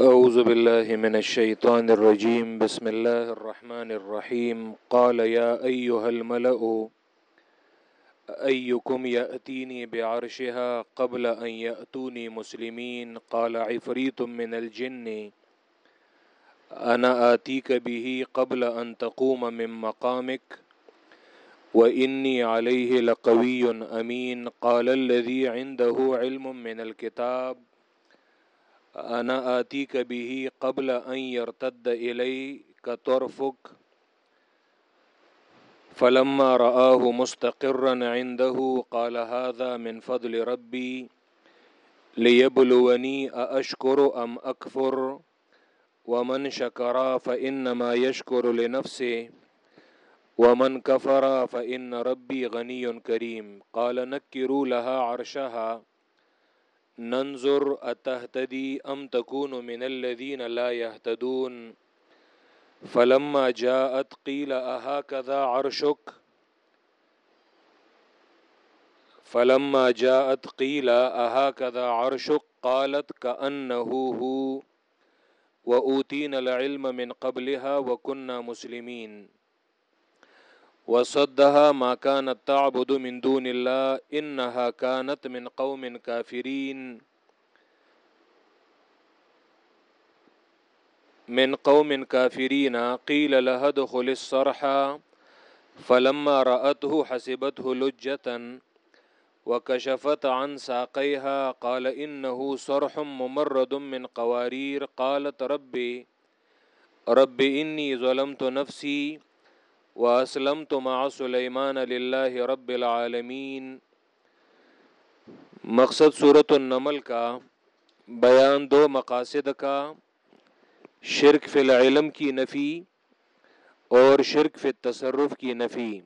أعوذ بالله من الشيطان الرجيم. بسم الله الرحمن الرحيم. قال يا أيها الملأ، أيكم يأتيني بعرشها قبل أن يأتوني مسلمين؟ قال، عفريت من الجن. أنا آتيك به قبل أن تقوم من مقامك، وإني عليه لقوي أمين. قال، الذي عنده علم من الكتاب. أنا آتيك به قبل أن يرتد إليك طرفك. فلما رآه مستقرا عنده، قال هذا من فضل ربي، ليبلوني أأشكر أم أكفر؟ ومن شكر فإنما يشكر لنفسه. ومن كفر فإن ربي غني كريم. قال نكروا لها عرشها. ننظر أتهتدي أم تكون من الذين لا يهتدون؟ فلما جاءت قيل أهكذا عرشك؟ فلما جاءت قيل أهكذا عرشك؟ قالت كأنه هو، وأوتينا العلم من قبلها وكنا مسلمين. وصدها ما كانت تعبد من دون الله إنها كانت من قوم كافرين. من قوم كافرين. قيل لها ادخل الصرح. فلما رأته حسبته لجة وكشفت عن ساقيها. قال إنه صرح ممرد من قوارير. قالت ربي رب إني ظلمت نفسي. واسلمت مع سلیمان للہ رب العالمین مقصد صورت النمل کا، بیان دو مقاصد کا، شرک فی العلم کی نفی اور شرک فی تصرف کی نفی.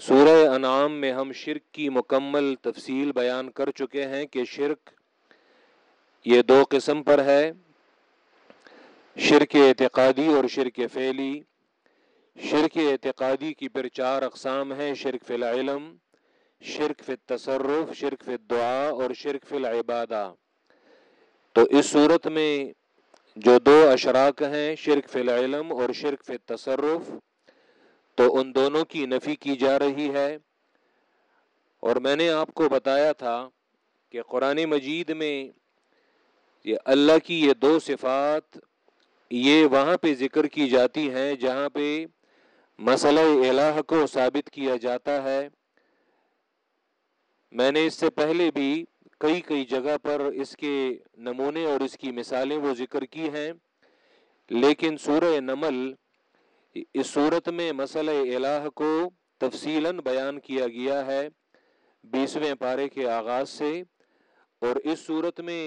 سورہ انعام میں ہم شرک کی مکمل تفصیل بیان کر چکے ہیں کہ شرک یہ دو قسم پر ہے، شرک اعتقادی اور شرک فعلی. شرک اعتقادی کی پھر چار اقسام ہیں، شرک فی العلم، شرک فی التصرف، شرک فی الدعا اور شرک فی العبادہ۔ تو اس صورت میں جو دو اشراک ہیں، شرک فی العلم اور شرک فی التصرف، تو ان دونوں کی نفی کی جا رہی ہے۔ اور میں نے آپ کو بتایا تھا کہ قرآن مجید میں یہ اللہ کی یہ دو صفات، یہ وہاں پہ ذکر کی جاتی ہیں جہاں پہ مسئلہ الہ کو ثابت کیا جاتا ہے۔ میں نے اس سے پہلے بھی کئی کئی جگہ پر اس کے نمونے اور اس کی مثالیں وہ ذکر کی ہیں، لیکن سورہ نمل اس صورت میں مسئلہ الہ کو تفصیل بیان کیا گیا ہے بیسویں پارے کے آغاز سے، اور اس صورت میں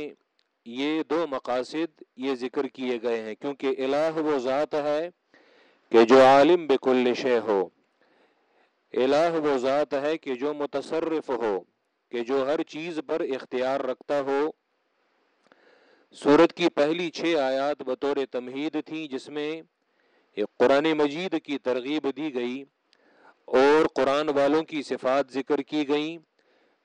یہ دو مقاصد یہ ذکر کیے گئے ہیں۔ کیونکہ الہ وہ ذات ہے کہ جو عالم بکل شے ہو۔ الہ وہ ذات ہے کہ جو متصرف ہو، کہ جو ہر چیز پر اختیار رکھتا ہو۔ سورت کی پہلی چھ آیات بطور تمہید تھیں، جس میں قرآن مجید کی ترغیب دی گئی اور قرآن والوں کی صفات ذکر کی گئیں۔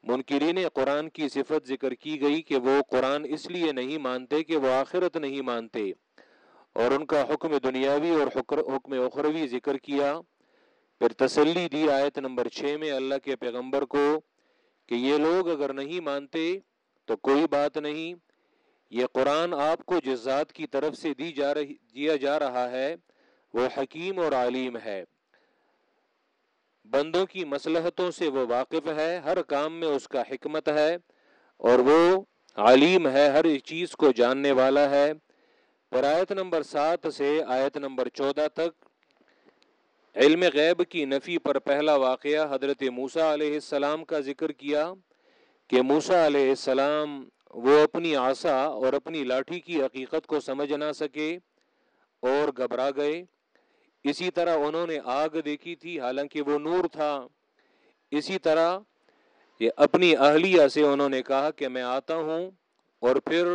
منکرین قرآن کی صفت ذکر کی گئی کہ وہ قرآن اس لیے نہیں مانتے کہ وہ آخرت نہیں مانتے۔ اور ان کا حکم دنیاوی اور حکم اخروی ذکر کیا۔ پھر تسلی دی آیت نمبر چھ میں اللہ کے پیغمبر کو کہ یہ لوگ اگر نہیں مانتے تو کوئی بات نہیں۔ یہ قرآن آپ کو جس ذات کی طرف سے دی جا رہی دیا جا رہا ہے۔ وہ حکیم اور عالیم ہے۔ بندوں کی مسلحتوں سے وہ واقف ہے۔ ہر کام میں اس کا حکمت ہے اور وہ عالیم ہے۔ ہر چیز کو جاننے والا ہے۔ پھر آیت نمبر سات سے آیت نمبر چودہ تک علم غیب کی نفی پر پہلا واقعہ حضرت موسا علیہ السلام کا ذکر کیا کہ موسا علیہ السلام وہ اپنی آسا اور اپنی لاٹھی کی حقیقت کو سمجھ نہ سکے اور گھبرا گئے۔ اسی طرح انہوں نے آگ دیکھی تھی، حالانکہ وہ نور تھا۔ اسی طرح یہ اپنی اہلیہ سے انہوں نے کہا کہ میں آتا ہوں اور پھر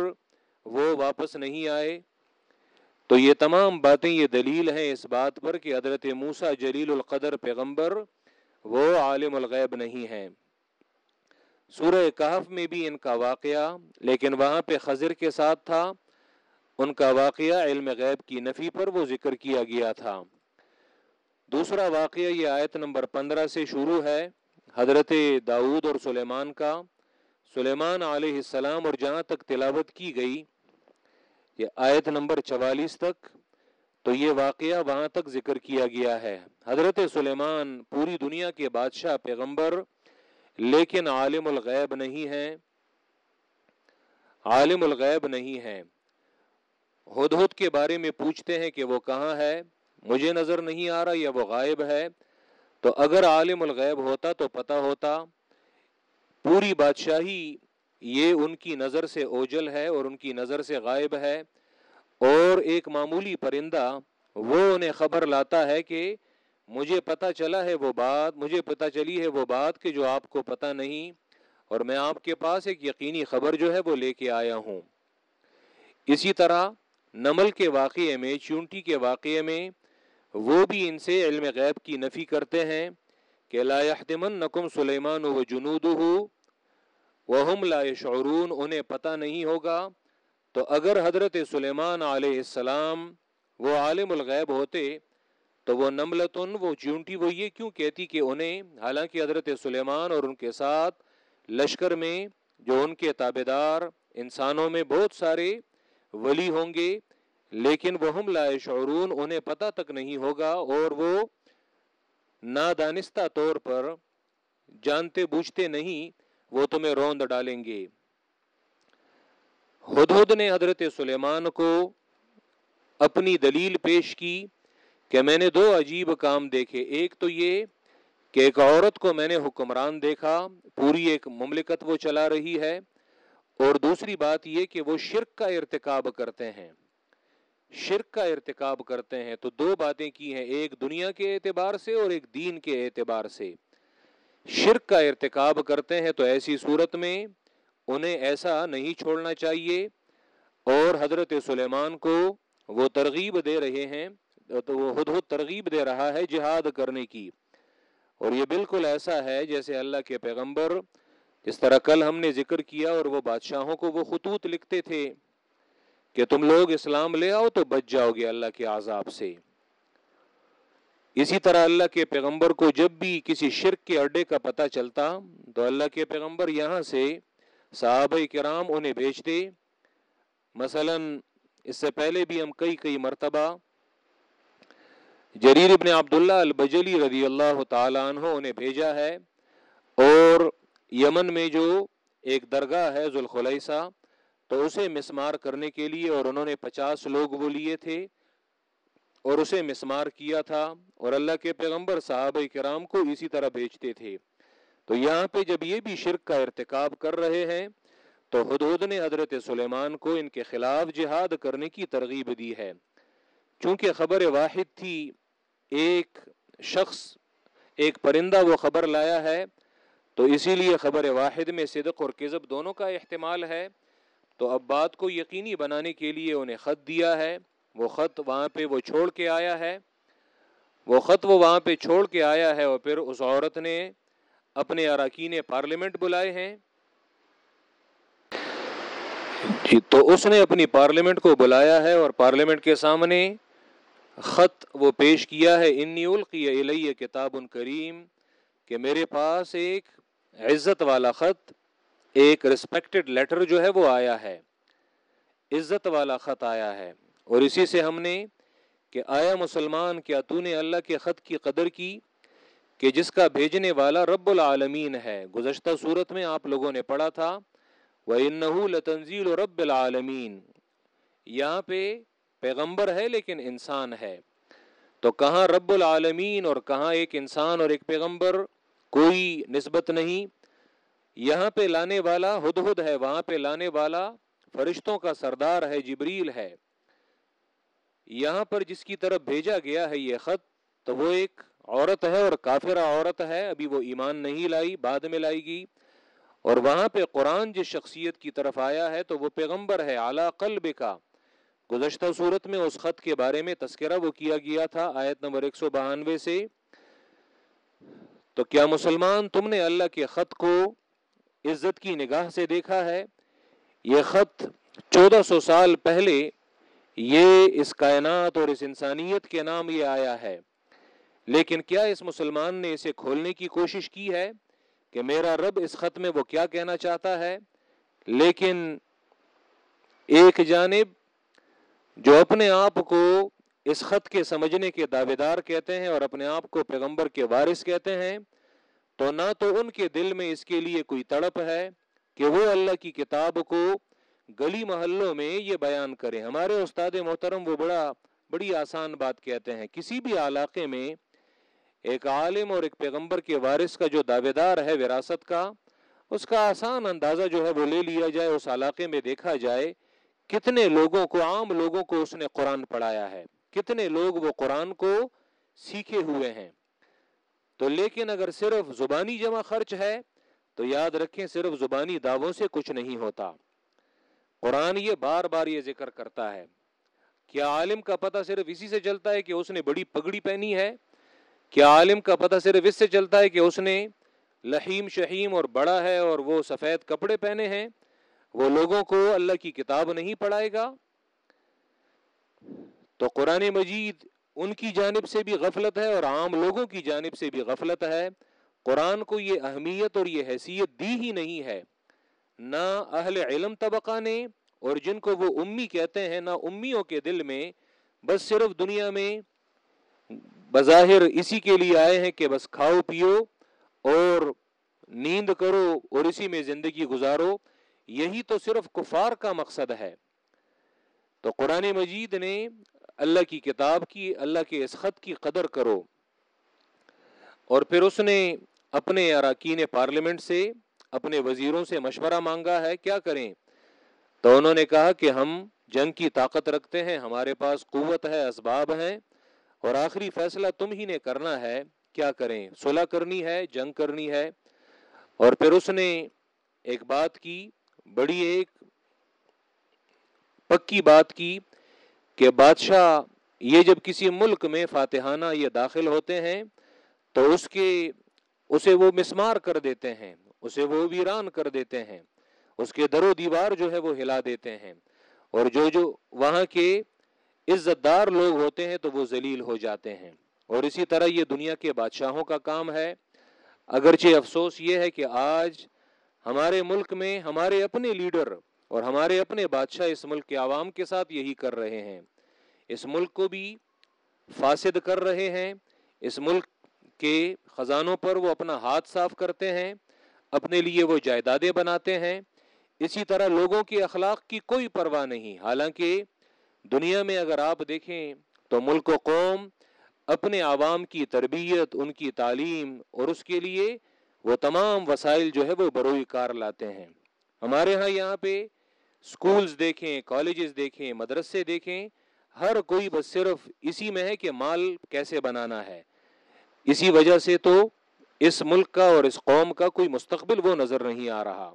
وہ واپس نہیں آئے۔ تو یہ تمام باتیں یہ دلیل ہیں اس بات پر کہ حضرت موسا جلیل القدر پیغمبر وہ عالم الغیب نہیں ہیں۔ سورہ کہف میں بھی ان کا واقعہ، لیکن وہاں پہ خضر کے ساتھ تھا۔ ان کا واقعہ علم غیب کی نفی پر وہ ذکر کیا گیا تھا۔ دوسرا واقعہ یہ آیت نمبر پندرہ سے شروع ہے، حضرت داود اور سلیمان کا۔ سلیمان علیہ السلام اور جہاں تک تلاوت کی گئی یہ آیت نمبر چوالیس تک تو یہ واقعہ وہاں تک ذکر کیا گیا ہے۔ حضرت سلیمان پوری دنیا کے بادشاہ پیغمبر، لیکن عالم الغیب نہیں ہے۔ عالم الغیب نہیں ہے۔ ہد ہد کے بارے میں پوچھتے ہیں کہ وہ کہاں ہے۔ مجھے نظر نہیں آ رہا یا وہ غائب ہے۔ تو اگر عالم الغیب ہوتا تو پتا ہوتا۔ پوری بادشاہی یہ ان کی نظر سے اوجل ہے اور ان کی نظر سے غائب ہے اور ایک معمولی پرندہ وہ انہیں خبر لاتا ہے کہ مجھے پتا چلا ہے وہ بات، مجھے پتا چلی ہے وہ بات کہ جو آپ کو پتا نہیں اور میں آپ کے پاس ایک یقینی خبر جو ہے وہ لے کے آیا ہوں۔ اسی طرح نمل کے واقعے میں، چونٹی کے واقعے میں وہ بھی ان سے علم غیب کی نفی کرتے ہیں کہ لا يحتمنکم سلیمان و جنودہ وہم لا شعرون انہیں پتہ نہیں ہوگا۔ تو اگر حضرت سلیمان علیہ السلام وہ عالم الغیب ہوتے، تو وہ نملتن، وہ چونٹی وہ یہ کیوں کہتی کہ انہیں، حالانکہ حضرت سلیمان اور ان کے ساتھ لشکر میں، جو ان کے تابے دار انسانوں میں بہت سارے ولی ہوں گے، لیکن وہ ہم لائے شعرون انہیں پتہ تک نہیں ہوگا اور وہ نادانستہ طور پر جانتے بوجھتے نہیں وہ تمہیں روند ڈالیں گے۔ ہدہد نے حضرت سلیمان کو اپنی دلیل پیش کی کہ میں نے دو عجیب کام دیکھے۔ ایک تو یہ کہ ایک عورت کو میں نے حکمران دیکھا، پوری ایک مملکت وہ چلا رہی ہے۔ اور دوسری بات یہ کہ وہ شرک کا ارتکاب کرتے ہیں۔ شرک کا ارتکاب کرتے ہیں۔ تو دو باتیں کی ہیں، ایک دنیا کے اعتبار سے اور ایک دین کے اعتبار سے۔ شرک کا ارتکاب کرتے ہیں تو ایسی صورت میں انہیں ایسا نہیں چھوڑنا چاہیے۔ اور حضرت سلیمان کو وہ ترغیب دے رہے ہیں، تو وہ خود خود ترغیب دے رہا ہے جہاد کرنے کی۔ اور یہ بالکل ایسا ہے جیسے اللہ کے پیغمبر جس طرح کل ہم نے ذکر کیا اور وہ بادشاہوں کو وہ خطوط لکھتے تھے کہ تم لوگ اسلام لے آؤ تو بچ جاؤ گے اللہ کے عذاب سے۔ اسی طرح اللہ کے پیغمبر کو جب بھی کسی شرک کے اڈے کا پتہ چلتا، تو اللہ کے پیغمبر یہاں سے صحابہ کرام انہیں بھیج دے۔ مثلا اس سے پہلے بھی ہم کئی کئی مرتبہ جریر ابن عبداللہ البجلی رضی اللہ تعالیٰ عنہ انہیں بھیجا ہے۔ اور یمن میں جو ایک درگاہ ہے، ذوالخلیسہ، تو اسے مسمار کرنے کے لیے اور انہوں نے پچاس لوگ وہ لیے تھے۔ اور اسے مسمار کیا تھا اور اللہ کے پیغمبر صحابہ کرام کو اسی طرح بھیجتے تھے۔ تو یہاں پہ جب یہ بھی شرک کا ارتکاب کر رہے ہیں، تو حدود نے حضرت سلیمان کو ان کے خلاف جہاد کرنے کی ترغیب دی ہے۔ چونکہ خبر واحد تھی، ایک شخص، ایک پرندہ وہ خبر لایا ہے، تو اسی لیے خبر واحد میں صدق اور کذب دونوں کا احتمال ہے۔ تو اب بات کو یقینی بنانے کے لیے انہیں خط دیا ہے۔ وہ خط وہاں پہ وہ چھوڑ کے آیا ہے۔ وہ خط وہ وہاں پہ چھوڑ کے آیا ہے اور پھر اس عورت نے اپنے اراکین پارلیمنٹ بلائے ہیں۔ جی تو اس نے اپنی پارلیمنٹ کو بلایا ہے اور پارلیمنٹ کے سامنے خط وہ پیش کیا ہے۔ انی القی علیہ کتاب کریم کہ میرے پاس ایک عزت والا خط، ایک رسپیکٹڈ لیٹر جو ہے وہ آیا ہے۔ عزت والا خط آیا ہے۔ اور اسی سے ہم نے کہ آیا مسلمان، کیا تو نے اللہ کے خط کی قدر کی کہ جس کا بھیجنے والا رب العالمین ہے؟ گزشتہ صورت میں آپ لوگوں نے پڑھا تھا وہ لتنزیل رب العالمین یہاں پہ پیغمبر ہے لیکن انسان ہے۔ تو کہاں رب العالمین اور کہاں ایک انسان اور ایک پیغمبر؟ کوئی نسبت نہیں۔ یہاں پہ لانے والا ہد ہد ہے، وہاں پہ لانے والا فرشتوں کا سردار ہے، جبریل ہے۔ یہاں پر جس کی طرف بھیجا گیا ہے یہ خط، تو وہ ایک عورت ہے اور کافرہ عورت ہے، ابھی وہ ایمان نہیں لائی، بعد میں لائے گی اور وہاں پہ قرآن جس شخصیت کی طرف آیا ہے، تو وہ پیغمبر ہے اعلیٰ قلب کا گزشتہ صورت میں اس خط کے بارے میں تذکرہ وہ کیا گیا تھا، آیت نمبر ایک سو بہانوے سے۔ تو کیا مسلمان تم نے اللہ کے خط کو عزت کی نگاہ سے دیکھا ہے؟ یہ خط چودہ سو سال پہلے یہ اس کائنات اور اس انسانیت کے نام یہ آیا ہے۔ لیکن کیا اس مسلمان نے اسے کھولنے کی کوشش کی ہے کہ میرا رب اس خط میں وہ کیا کہنا چاہتا ہے؟ لیکن ایک جانب جو اپنے آپ کو اس خط کے سمجھنے کے دعوے دار کہتے ہیں اور اپنے آپ کو پیغمبر کے وارث کہتے ہیں، تو نہ تو ان کے دل میں اس کے لیے کوئی تڑپ ہے کہ وہ اللہ کی کتاب کو گلی محلوں میں یہ بیان کریں۔ ہمارے استاد محترم وہ بڑا بڑی آسان بات کہتے ہیں۔ کسی بھی علاقے میں ایک عالم اور ایک پیغمبر کے وارث کا جو دعوے دار ہے وراثت کا، اس کا آسان اندازہ جو ہے وہ لے لیا جائے، اس علاقے میں دیکھا جائے کتنے لوگوں کو، عام لوگوں کو اس نے قرآن پڑھایا ہے۔ کتنے لوگ وہ قرآن کو سیکھے ہوئے ہیں۔ تو لیکن اگر صرف زبانی جمع خرچ ہے، تو یاد رکھیں صرف زبانی دعووں سے کچھ نہیں ہوتا۔ قرآن یہ بار بار یہ ذکر کرتا ہے۔ کیا عالم کا پتہ صرف اسی سے چلتا ہے کہ اس نے بڑی پگڑی پہنی ہے؟ کیا عالم کا پتہ صرف اس سے چلتا ہے کہ اس نے لحیم شہیم اور بڑا ہے اور وہ سفید کپڑے پہنے ہیں؟ وہ لوگوں کو اللہ کی کتاب نہیں پڑھائے گا؟ تو قرآن مجید ان کی جانب سے بھی غفلت ہے اور عام لوگوں کی جانب سے بھی غفلت ہے۔ قرآن کو یہ اہمیت اور یہ حیثیت دی ہی نہیں ہے۔ نہ اہل علم طبقہ نے، اور جن کو وہ امی کہتے ہیں، نہ امیوں کے دل میں، بس صرف دنیا میں بظاہر اسی کے لیے آئے ہیں کہ بس کھاؤ، پیو، اور نیند کرو، اور اسی میں زندگی گزارو۔ یہی تو صرف کفار کا مقصد ہے۔ تو قرآن مجید نے اللہ کی کتاب کی، اللہ کے اس خط کی قدر کرو۔ اور پھر اس نے اپنے اراکین پارلیمنٹ سے اپنے وزیروں سے مشورہ مانگا ہے، کیا کریں؟ تو انہوں نے کہا کہ ہم جنگ کی طاقت رکھتے ہیں، ہمارے پاس قوت ہے، اسباب ہیں، اور آخری فیصلہ تم ہی نے کرنا ہے، کیا کریں؟ صلح کرنی ہے، جنگ کرنی ہے۔ اور پھر اس نے ایک بات کی، بڑی ایک پکی بات کی کہ بادشاہ، یہ جب کسی ملک میں فاتحانہ یہ داخل ہوتے ہیں، تو اس کے، اسے وہ مسمار کر دیتے ہیں۔ اسے وہ ویران کر دیتے ہیں۔ اس کے در و دیوار جو ہے وہ ہلا دیتے ہیں۔ اور جو جو وہاں کے عزت دار لوگ ہوتے ہیں تو وہ ذلیل ہو جاتے ہیں۔ اور اسی طرح یہ دنیا کے بادشاہوں کا کام ہے۔ اگرچہ افسوس یہ ہے کہ آج ہمارے ملک میں ہمارے اپنے لیڈر اور ہمارے اپنے بادشاہ اس ملک کے عوام کے ساتھ یہی کر رہے ہیں۔ اس ملک کو بھی فاسد کر رہے ہیں۔ اس ملک کے خزانوں پر وہ اپنا ہاتھ صاف کرتے ہیں۔ اپنے لیے وہ جائیدادیں بناتے ہیں۔ اسی طرح لوگوں کے اخلاق کی کوئی پرواہ نہیں۔ حالانکہ دنیا میں اگر آپ دیکھیں تو ملک و قوم اپنے عوام کی تربیت، ان کی تعلیم اور اس کے لیے وہ تمام وسائل جو ہے وہ بروئی کار لاتے ہیں۔ ہمارے ہاں یہاں پہ سکولز دیکھیں، کالجز دیکھیں، مدرسے دیکھیں، ہر کوئی بس صرف اسی میں ہے کہ مال کیسے بنانا ہے۔ اسی وجہ سے تو اس ملک کا اور اس قوم کا کوئی مستقبل وہ نظر نہیں آ رہا۔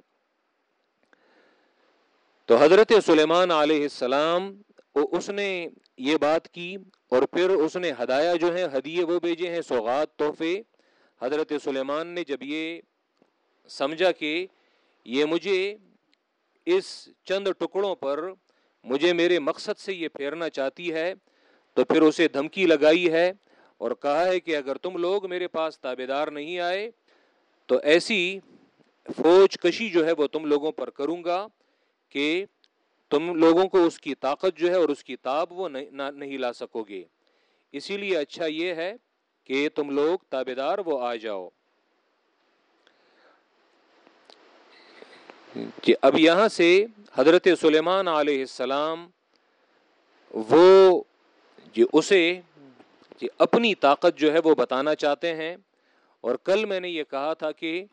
تو حضرت سلیمان علیہ السلام اس نے یہ بات کی اور پھر اس نے ہدایا جو ہے ہدیے وہ بھیجے ہیں، سوغات، تحفے۔ حضرت سلیمان نے جب یہ سمجھا کہ یہ مجھے اس چند ٹکڑوں پر مجھے میرے مقصد سے یہ پھیرنا چاہتی ہے، تو پھر اسے دھمکی لگائی ہے۔ اور کہا ہے کہ اگر تم لوگ میرے پاس تابے دار نہیں آئے، تو ایسی فوج کشی جو ہے وہ تم لوگوں پر کروں گا کہ تم لوگوں کو اس کی طاقت جو ہے اور اس کی تاب وہ نہیں لا سکو گے۔ اسی لیے اچھا یہ ہے کہ تم لوگ تابے دار وہ آ جاؤ۔ کہ اب یہاں سے حضرت سلیمان علیہ السلام وہ جی اسے جی اپنی طاقت جو ہے وہ بتانا چاہتے ہیں۔ اور کل میں نے یہ کہا تھا کہ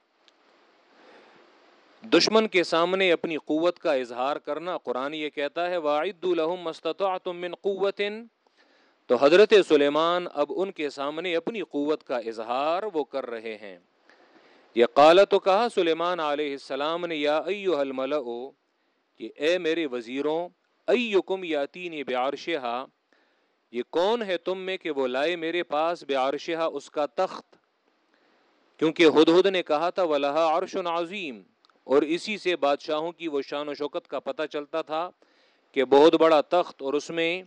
دشمن کے سامنے اپنی قوت کا اظہار کرنا، قرآن یہ کہتا ہے، واعد الحم مستطعتم من قوت تو حضرت سلیمان اب ان کے سامنے اپنی قوت کا اظہار وہ کر رہے ہیں۔ یہ قال تو کہا سلیمان علیہ السلام نے، یا ایو الملأ، کہ اے میرے وزیروں، ایکم یاتینی بعرشہا یہ کون ہے تم میں کہ وہ لائے میرے پاس بعرشہا اس کا تخت؟ کیونکہ ہدہد نے کہا تھا ولہا عرش عظیم۔ اور اسی سے بادشاہوں کی وہ شان و شوکت کا پتہ چلتا تھا کہ بہت بڑا تخت اور اس میں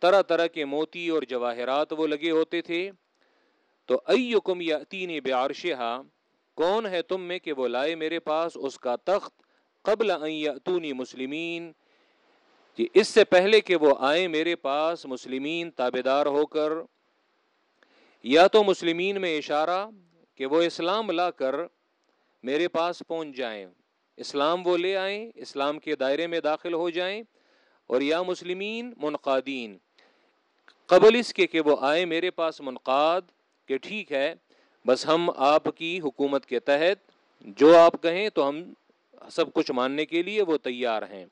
طرح طرح کے موتی اور جواہرات وہ لگے ہوتے تھے۔ تو ایکم یاتینی بعرشہا کون ہے تم میں کہ وہ لائے میرے پاس اس کا تخت؟ قبل ان یاتونی مسلمین۔ کہ اس سے پہلے کہ وہ آئے میرے پاس مسلمین تابے دار ہو کر، یا تو مسلمین میں اشارہ کہ وہ اسلام لا کر میرے پاس پہنچ جائیں، اسلام وہ لے آئیں، اسلام کے دائرے میں داخل ہو جائیں، اور یا مسلمین منقادین۔ قبل اس کے کہ وہ آئے میرے پاس منقاد کہ ٹھیک ہے، بس ہم آپ کی حکومت کے تحت جو آپ کہیں تو ہم سب کچھ ماننے کے لیے وہ تیار ہیں۔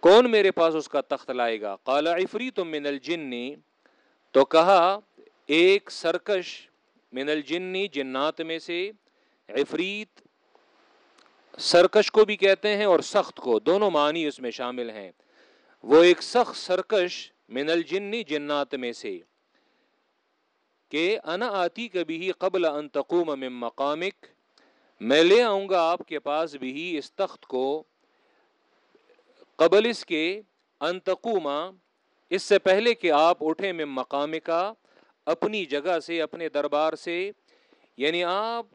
کون میرے پاس اس کا تخت لائے گا؟ کالا عفریت من الجن. تو کہا، ایک سرکش من الجنی جنات میں سے عفریت سرکش کو بھی کہتے ہیں اور سخت کو، دونوں معنی اس میں شامل ہیں۔ وہ ایک سخت سرکش من الجنی جنات میں سے، کہ انا آتی کبھی ہی قبل ان تقوم من مقامک، میں لے آؤں گا آپ کے پاس بھی اس تخت کو۔ قبل اس کے انتقوما اس سے پہلے کہ آپ اٹھے میں مقام کا، اپنی جگہ سے، اپنے دربار سے یعنی آپ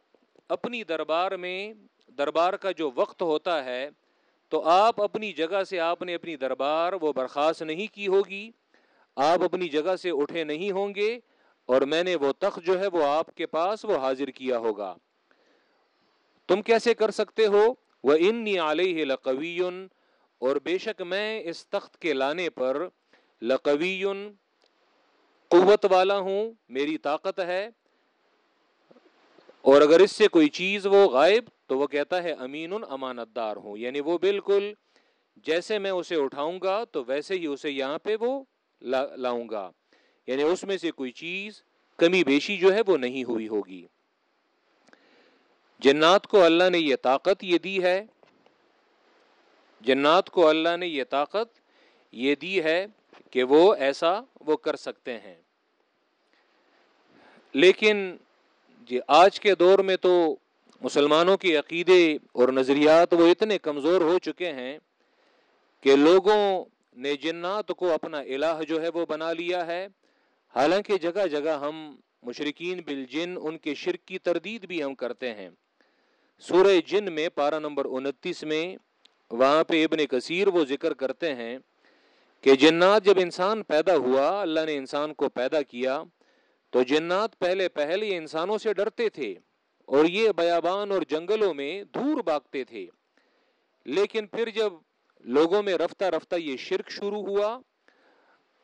اپنی دربار میں، دربار کا جو وقت ہوتا ہے، تو آپ اپنی جگہ سے آپ نے اپنی دربار وہ برخاست نہیں کی ہوگی، آپ اپنی جگہ سے اٹھے نہیں ہوں گے، اور میں نے وہ تخت جو ہے وہ آپ کے پاس وہ حاضر کیا ہوگا۔ تم کیسے کر سکتے ہو؟ وہ انی علیہ لقوی اور بے شک میں اس تخت کے لانے پر لقوی قوت والا ہوں، میری طاقت ہے۔ اور اگر اس سے کوئی چیز وہ غائب، تو وہ کہتا ہے امین امانت دار ہوں۔ یعنی وہ بالکل جیسے میں اسے اٹھاؤں گا، تو ویسے ہی اسے یہاں پہ وہ لاؤں گا۔ یعنی اس میں سے کوئی چیز کمی بیشی جو ہے وہ نہیں ہوئی ہوگی۔ جنات کو اللہ نے یہ طاقت یہ دی ہے جنات کو اللہ نے یہ طاقت یہ دی ہے کہ وہ ایسا وہ کر سکتے ہیں۔ لیکن جی آج کے دور میں تو مسلمانوں کے عقیدے اور نظریات وہ اتنے کمزور ہو چکے ہیں کہ لوگوں نے جنات کو اپنا الہ جو ہے وہ بنا لیا ہے۔ حالانکہ جگہ جگہ ہم مشرقین بالجن ان کے شرک کی تردید بھی ہم کرتے ہیں۔ سورہ جن میں پارہ نمبر انتیس میں وہاں پہ ابن کثیر وہ ذکر کرتے ہیں کہ جنات جب انسان پیدا ہوا، اللہ نے انسان کو پیدا کیا، تو جنات پہلے پہلے یہ انسانوں سے ڈرتے تھے اور یہ بیابان اور جنگلوں میں دور باغتے تھے۔ لیکن پھر جب لوگوں میں رفتہ رفتہ یہ شرک شروع ہوا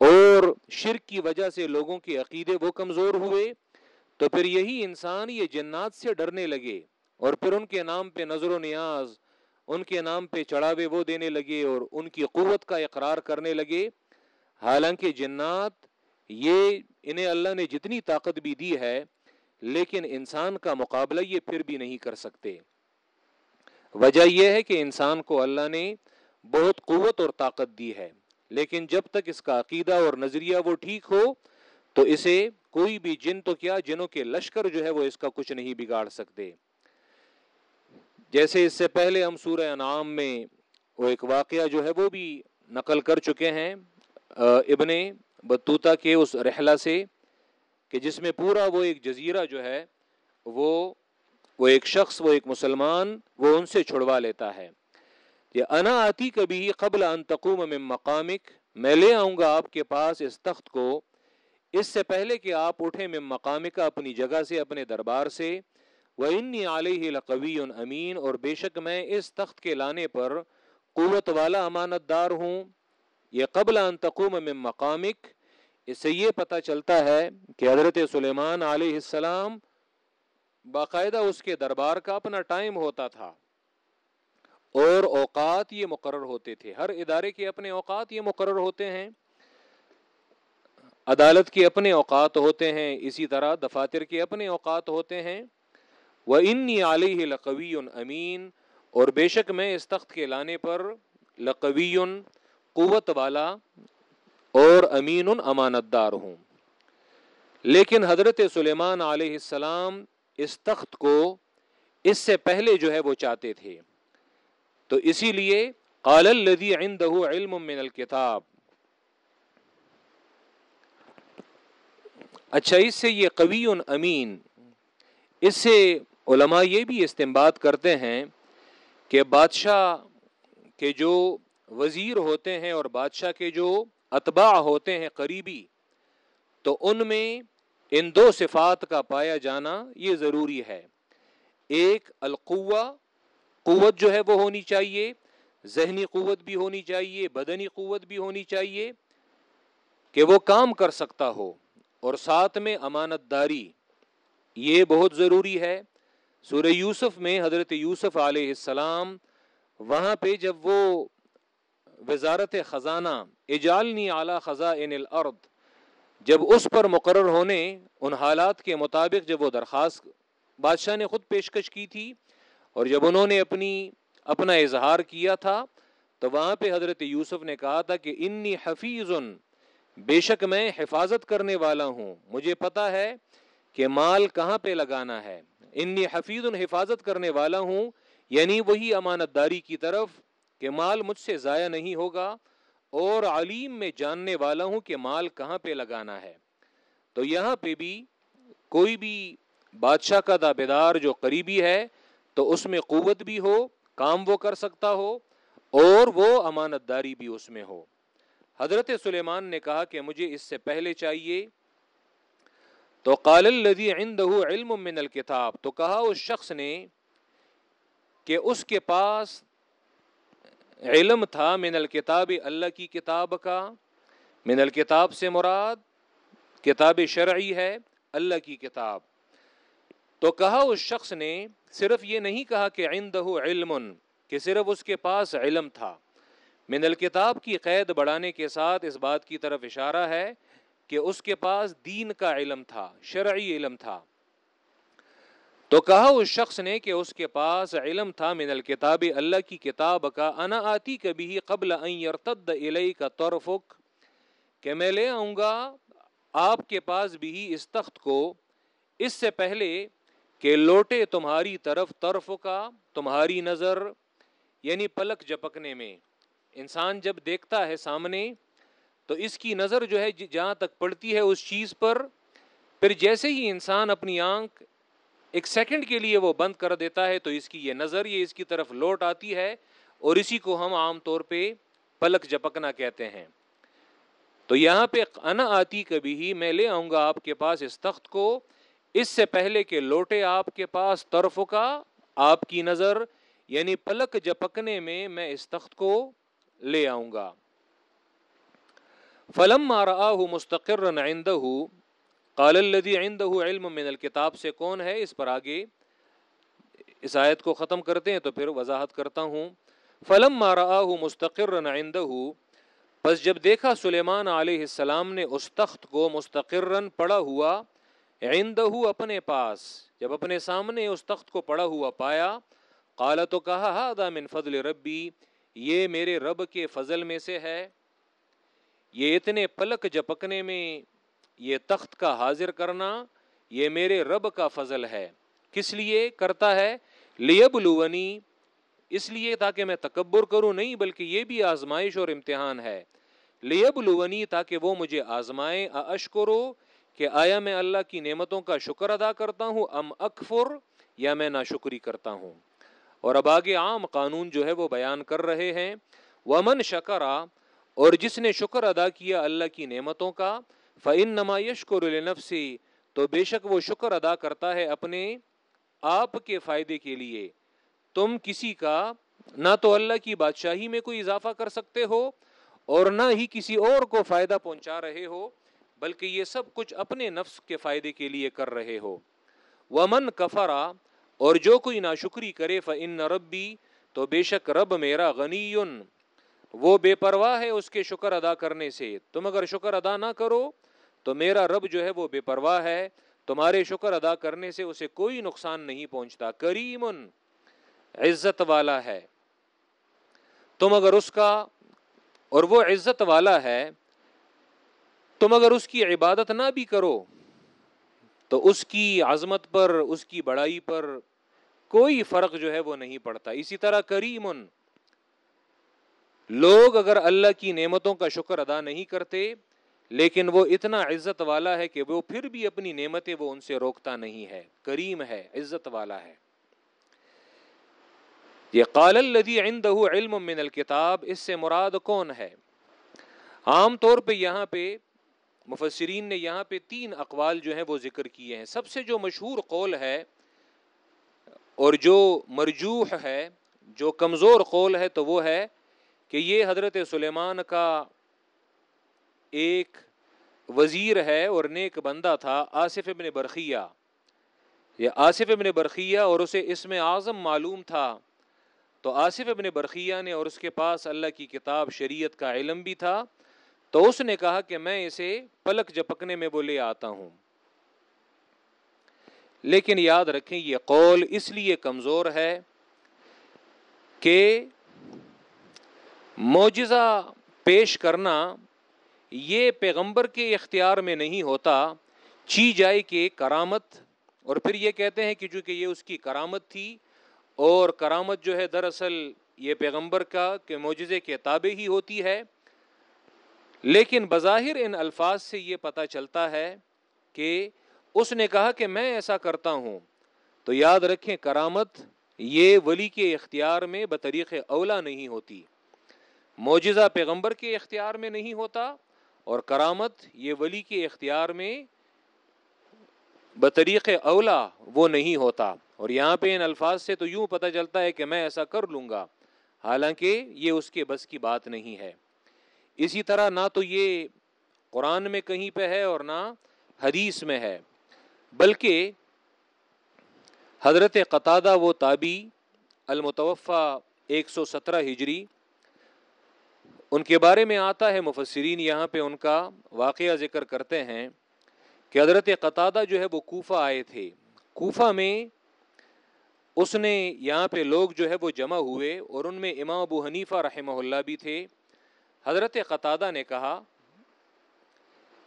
اور شرک کی وجہ سے لوگوں کے عقیدے وہ کمزور ہوئے، تو پھر یہی انسان یہ جنات سے ڈرنے لگے اور پھر ان کے نام پہ نظر و نیاز ان کے نام پہ چڑھاوے وہ دینے لگے اور ان کی قوت کا اقرار کرنے لگے۔ حالانکہ جنات یہ انہیں اللہ نے جتنی طاقت بھی دی ہے، لیکن انسان کا مقابلہ یہ پھر بھی نہیں کر سکتے۔ وجہ یہ ہے کہ انسان کو اللہ نے بہت قوت اور طاقت دی ہے، لیکن جب تک اس کا عقیدہ اور نظریہ وہ ٹھیک ہو، تو اسے کوئی بھی جن تو کیا، جنوں کے لشکر جو ہے وہ اس کا کچھ نہیں بگاڑ سکتے۔ جیسے اس سے پہلے ہم سورہ انعام میں وہ ایک واقعہ جو ہے وہ بھی نقل کر چکے ہیں ابن بطوطہ کے اس رحلہ سے کہ جس میں پورا وہ ایک جزیرہ جو ہے وہ وہ ایک شخص، وہ ایک مسلمان، وہ ان سے چھڑوا لیتا ہے۔ یہ انا آتی کبھی قبل ان تقوم میں مقامک، میں لے آؤں گا آپ کے پاس اس تخت کو۔ اس سے پہلے کہ آپ اٹھے میں مقامک اپنی جگہ سے، اپنے دربار سے وَإِنِّي عَلَيْهِ لَقَوِيٌ امین اور بے شک میں اس تخت کے لانے پر قوت والا امانت دار ہوں۔ یہ قبل ان تقوم من مقامک۔ اس سے یہ پتہ چلتا ہے کہ حضرت سلیمان علیہ السلام باقاعدہ اس کے دربار کا اپنا ٹائم ہوتا تھا۔ اور اوقات یہ مقرر ہوتے تھے۔ ہر ادارے کے اپنے اوقات یہ مقرر ہوتے ہیں۔ عدالت کے اپنے اوقات ہوتے ہیں۔ اسی طرح دفاتر کے اپنے اوقات ہوتے ہیں۔ وہ انی علیہ لقوی امین اور بے شک میں اس تخت کے لانے پر لقوی قوت والا اور امین امانت دار ہوں۔ لیکن حضرت سلیمان علیہ السلام اس تخت کو اس سے پہلے جو ہے وہ چاہتے تھے۔ تو اسی لیے قال الذي عنده علم من الكتاب۔ اچھا اس سے یہ قوی امین، اس سے علماء یہ بھی استعمال کرتے ہیں کہ بادشاہ کے جو وزیر ہوتے ہیں اور بادشاہ کے جو اتباع ہوتے ہیں قریبی، تو ان میں ان دو صفات کا پایا جانا یہ ضروری ہے۔ ایک القوا قوت جو ہے وہ ہونی چاہیے، ذہنی قوت بھی ہونی چاہیے، بدنی قوت بھی ہونی چاہیے کہ وہ کام کر سکتا ہو۔ اور ساتھ میں امانت داری یہ بہت ضروری ہے۔ سورہ یوسف میں حضرت یوسف علیہ السلام، وہاں پہ جب وہ وزارت خزانہ اجالنی اعلی خزاں الارض، جب اس پر مقرر ہونے ان حالات کے مطابق جب وہ درخواست، بادشاہ نے خود پیشکش کی تھی اور جب انہوں نے اپنی، اپنا اظہار کیا تھا، تو وہاں پہ حضرت یوسف نے کہا تھا کہ انی حفیظ بے شک میں حفاظت کرنے والا ہوں، مجھے پتا ہے کہ مال کہاں پہ لگانا ہے۔ انی حفیظ حفاظت کرنے والا ہوں یعنی وہی امانت داری کی طرف کہ مال مجھ سے ضائع نہیں ہوگا اور علیم میں جاننے والا ہوں کہ مال کہاں پہ لگانا ہے۔ تو یہاں پہ بھی کوئی بھی بادشاہ کا دعوے جو قریبی ہے، تو اس میں قوت بھی ہو، کام وہ کر سکتا ہو اور وہ امانت داری بھی اس میں ہو۔ حضرت سلیمان نے کہا کہ مجھے اس سے پہلے چاہیے تو قال الذي عنده علم من الكتاب، تو کہا اس شخص نے کہ اس کے پاس علم تھا من الکتاب اللہ کی کتاب کا، من الکتاب سے مراد کتاب شرعی ہے، اللہ کی کتاب۔ تو کہا اس شخص نے، صرف یہ نہیں کہا کہ عنده علم، کہ صرف اس کے پاس علم تھا۔ من الکتاب کی قید بڑھانے کے ساتھ اس بات کی طرف اشارہ ہے کہ اس کے پاس دین کا علم تھا، شرعی علم تھا۔ تو کہا اس شخص نے کہ اس کے پاس علم تھا من الکتاب اللہ کی کتاب کا، انا آتی کبھی قبل ان يرتد کا طرفک، کہ میں لے آؤں گا آپ کے پاس بھی اس تخت کو۔ اس سے پہلے کہ لوٹے تمہاری طرف طرف کا، تمہاری نظر یعنی پلک جپکنے میں۔ انسان جب دیکھتا ہے سامنے تو اس کی نظر جو ہے، جہاں تک پڑتی ہے اس چیز پر، پھر جیسے ہی انسان اپنی آنکھ ایک سیکنڈ کے لیے وہ بند کر دیتا ہے، تو اس کی یہ نظر، یہ اس کی طرف لوٹ آتی ہے اور اسی کو ہم عام طور پہ پلک جپکنا کہتے ہیں۔ تو یہاں پہ انا آتی کبھی ہی میں لے آؤں گا آپ کے پاس اس تخت کو۔ اس سے پہلے کہ لوٹے آپ کے پاس طرف کا آپ کی نظر یعنی پلک جپکنے میں میں اس تخت کو لے آؤں گا۔ فلم مارا مستقر قال الذي عنده علم من الكتاب سے کون ہے؟ اس پر آگے اس آیت کو ختم کرتے ہیں تو پھر وضاحت کرتا ہوں۔ فلم مارا مستقر عنده، پس جب دیکھا سلیمان علیہ السلام نے اس تخت کو مستقرن پڑا ہوا، عنده اپنے پاس، جب اپنے سامنے اس تخت کو پڑا ہوا پایا، قال تو کہا، هذا من فضل ربی، یہ میرے رب کے فضل میں سے ہے۔ یہ اتنے پلک جپکنے میں یہ تخت کا حاضر کرنا یہ میرے رب کا فضل ہے۔ کس لیے کرتا ہے؟ لیب اس لیے تاکہ میں تکبر کروں، نہیں بلکہ یہ بھی آزمائش اور امتحان ہے۔ لیب تاکہ وہ مجھے آزمائے اشکرو کہ آیا میں اللہ کی نعمتوں کا شکر ادا کرتا ہوں۔ ام اکفر، یا میں نہ شکری کرتا ہوں۔ اور اب آگے عام قانون جو ہے وہ بیان کر رہے ہیں۔ ومن شکرا اور جس نے شکر ادا کیا اللہ کی نعمتوں کا فعن نما یشکر النفسی تو بے شک وہ شکر ادا کرتا ہے اپنے آپ کے فائدے کے لیے۔ تم کسی کا نہ تو اللہ کی بادشاہی میں کوئی اضافہ کر سکتے ہو اور نہ ہی کسی اور کو فائدہ پہنچا رہے ہو، بلکہ یہ سب کچھ اپنے نفس کے فائدے کے لیے کر رہے ہو۔ ومن کفرا، اور جو کوئی ناشکری کرے فن ربی تو بے شک رب میرا غنی وہ بے پرواہ ہے اس کے شکر ادا کرنے سے۔ تم اگر شکر ادا نہ کرو تو میرا رب جو ہے وہ بے پرواہ ہے۔ تمہارے شکر ادا کرنے سے اسے کوئی نقصان نہیں پہنچتا۔ کریم عزت والا ہے۔ تم اگر اس کا اور وہ عزت والا ہے۔ تم اگر اس کی عبادت نہ بھی کرو تو اس کی عظمت پر، اس کی بڑائی پر کوئی فرق جو ہے وہ نہیں پڑتا۔ اسی طرح کریم لوگ اگر اللہ کی نعمتوں کا شکر ادا نہیں کرتے، لیکن وہ اتنا عزت والا ہے کہ وہ پھر بھی اپنی نعمتیں وہ ان سے روکتا نہیں ہے، کریم ہے، عزت والا ہے۔ یہ قال الذي عنده علم من الکتاب، اس سے مراد کون ہے؟ عام طور پہ یہاں پہ مفسرین نے یہاں پہ تین اقوال جو ہیں وہ ذکر کیے ہیں۔ سب سے جو مشہور قول ہے اور جو مرجوح ہے، جو کمزور قول ہے تو وہ ہے کہ یہ حضرت سلیمان کا ایک وزیر ہے اور نیک بندہ تھا، آصف ابن برقیہ۔ یہ آصف ابن برقیہ اور اسے اس میں اعظم معلوم تھا۔ تو آصف ابن برقیہ نے اور اس کے پاس اللہ کی کتاب، شریعت کا علم بھی تھا۔ تو اس نے کہا کہ میں اسے پلک جپکنے میں وہ لے آتا ہوں۔ لیکن یاد رکھیں، یہ قول اس لیے کمزور ہے کہ معجزہ پیش کرنا یہ پیغمبر کے اختیار میں نہیں ہوتا چی جائے کہ کرامت، اور پھر یہ کہتے ہیں کہ چونکہ یہ اس کی کرامت تھی، اور کرامت جو ہے دراصل یہ پیغمبر کا کہ معجزے کے تابع ہی ہوتی ہے۔ لیکن بظاہر ان الفاظ سے یہ پتہ چلتا ہے کہ اس نے کہا کہ میں ایسا کرتا ہوں۔ تو یاد رکھیں، کرامت یہ ولی کے اختیار میں بطریق اولا نہیں ہوتی۔ معجزہ پیغمبر کے اختیار میں نہیں ہوتا اور کرامت یہ ولی کے اختیار میں بطریق اولا وہ نہیں ہوتا۔ اور یہاں پہ ان الفاظ سے تو یوں پتہ چلتا ہے کہ میں ایسا کر لوں گا، حالانکہ یہ اس کے بس کی بات نہیں ہے۔ اسی طرح نہ تو یہ قرآن میں کہیں پہ ہے اور نہ حدیث میں ہے۔ بلکہ حضرت قطادہ وہ تابی المتوفہ ایک سو سترہ ہجری ان کے بارے میں آتا ہے مفسرین یہاں پہ ان کا واقعہ ذکر کرتے ہیں کہ حضرت قطادہ جو ہے وہ کوفہ آئے تھے۔ کوفہ میں اس نے یہاں پہ لوگ جو ہے وہ جمع ہوئے اور ان میں امام ابو حنیفہ رحمہ اللہ بھی تھے۔ حضرت قطادہ نے کہا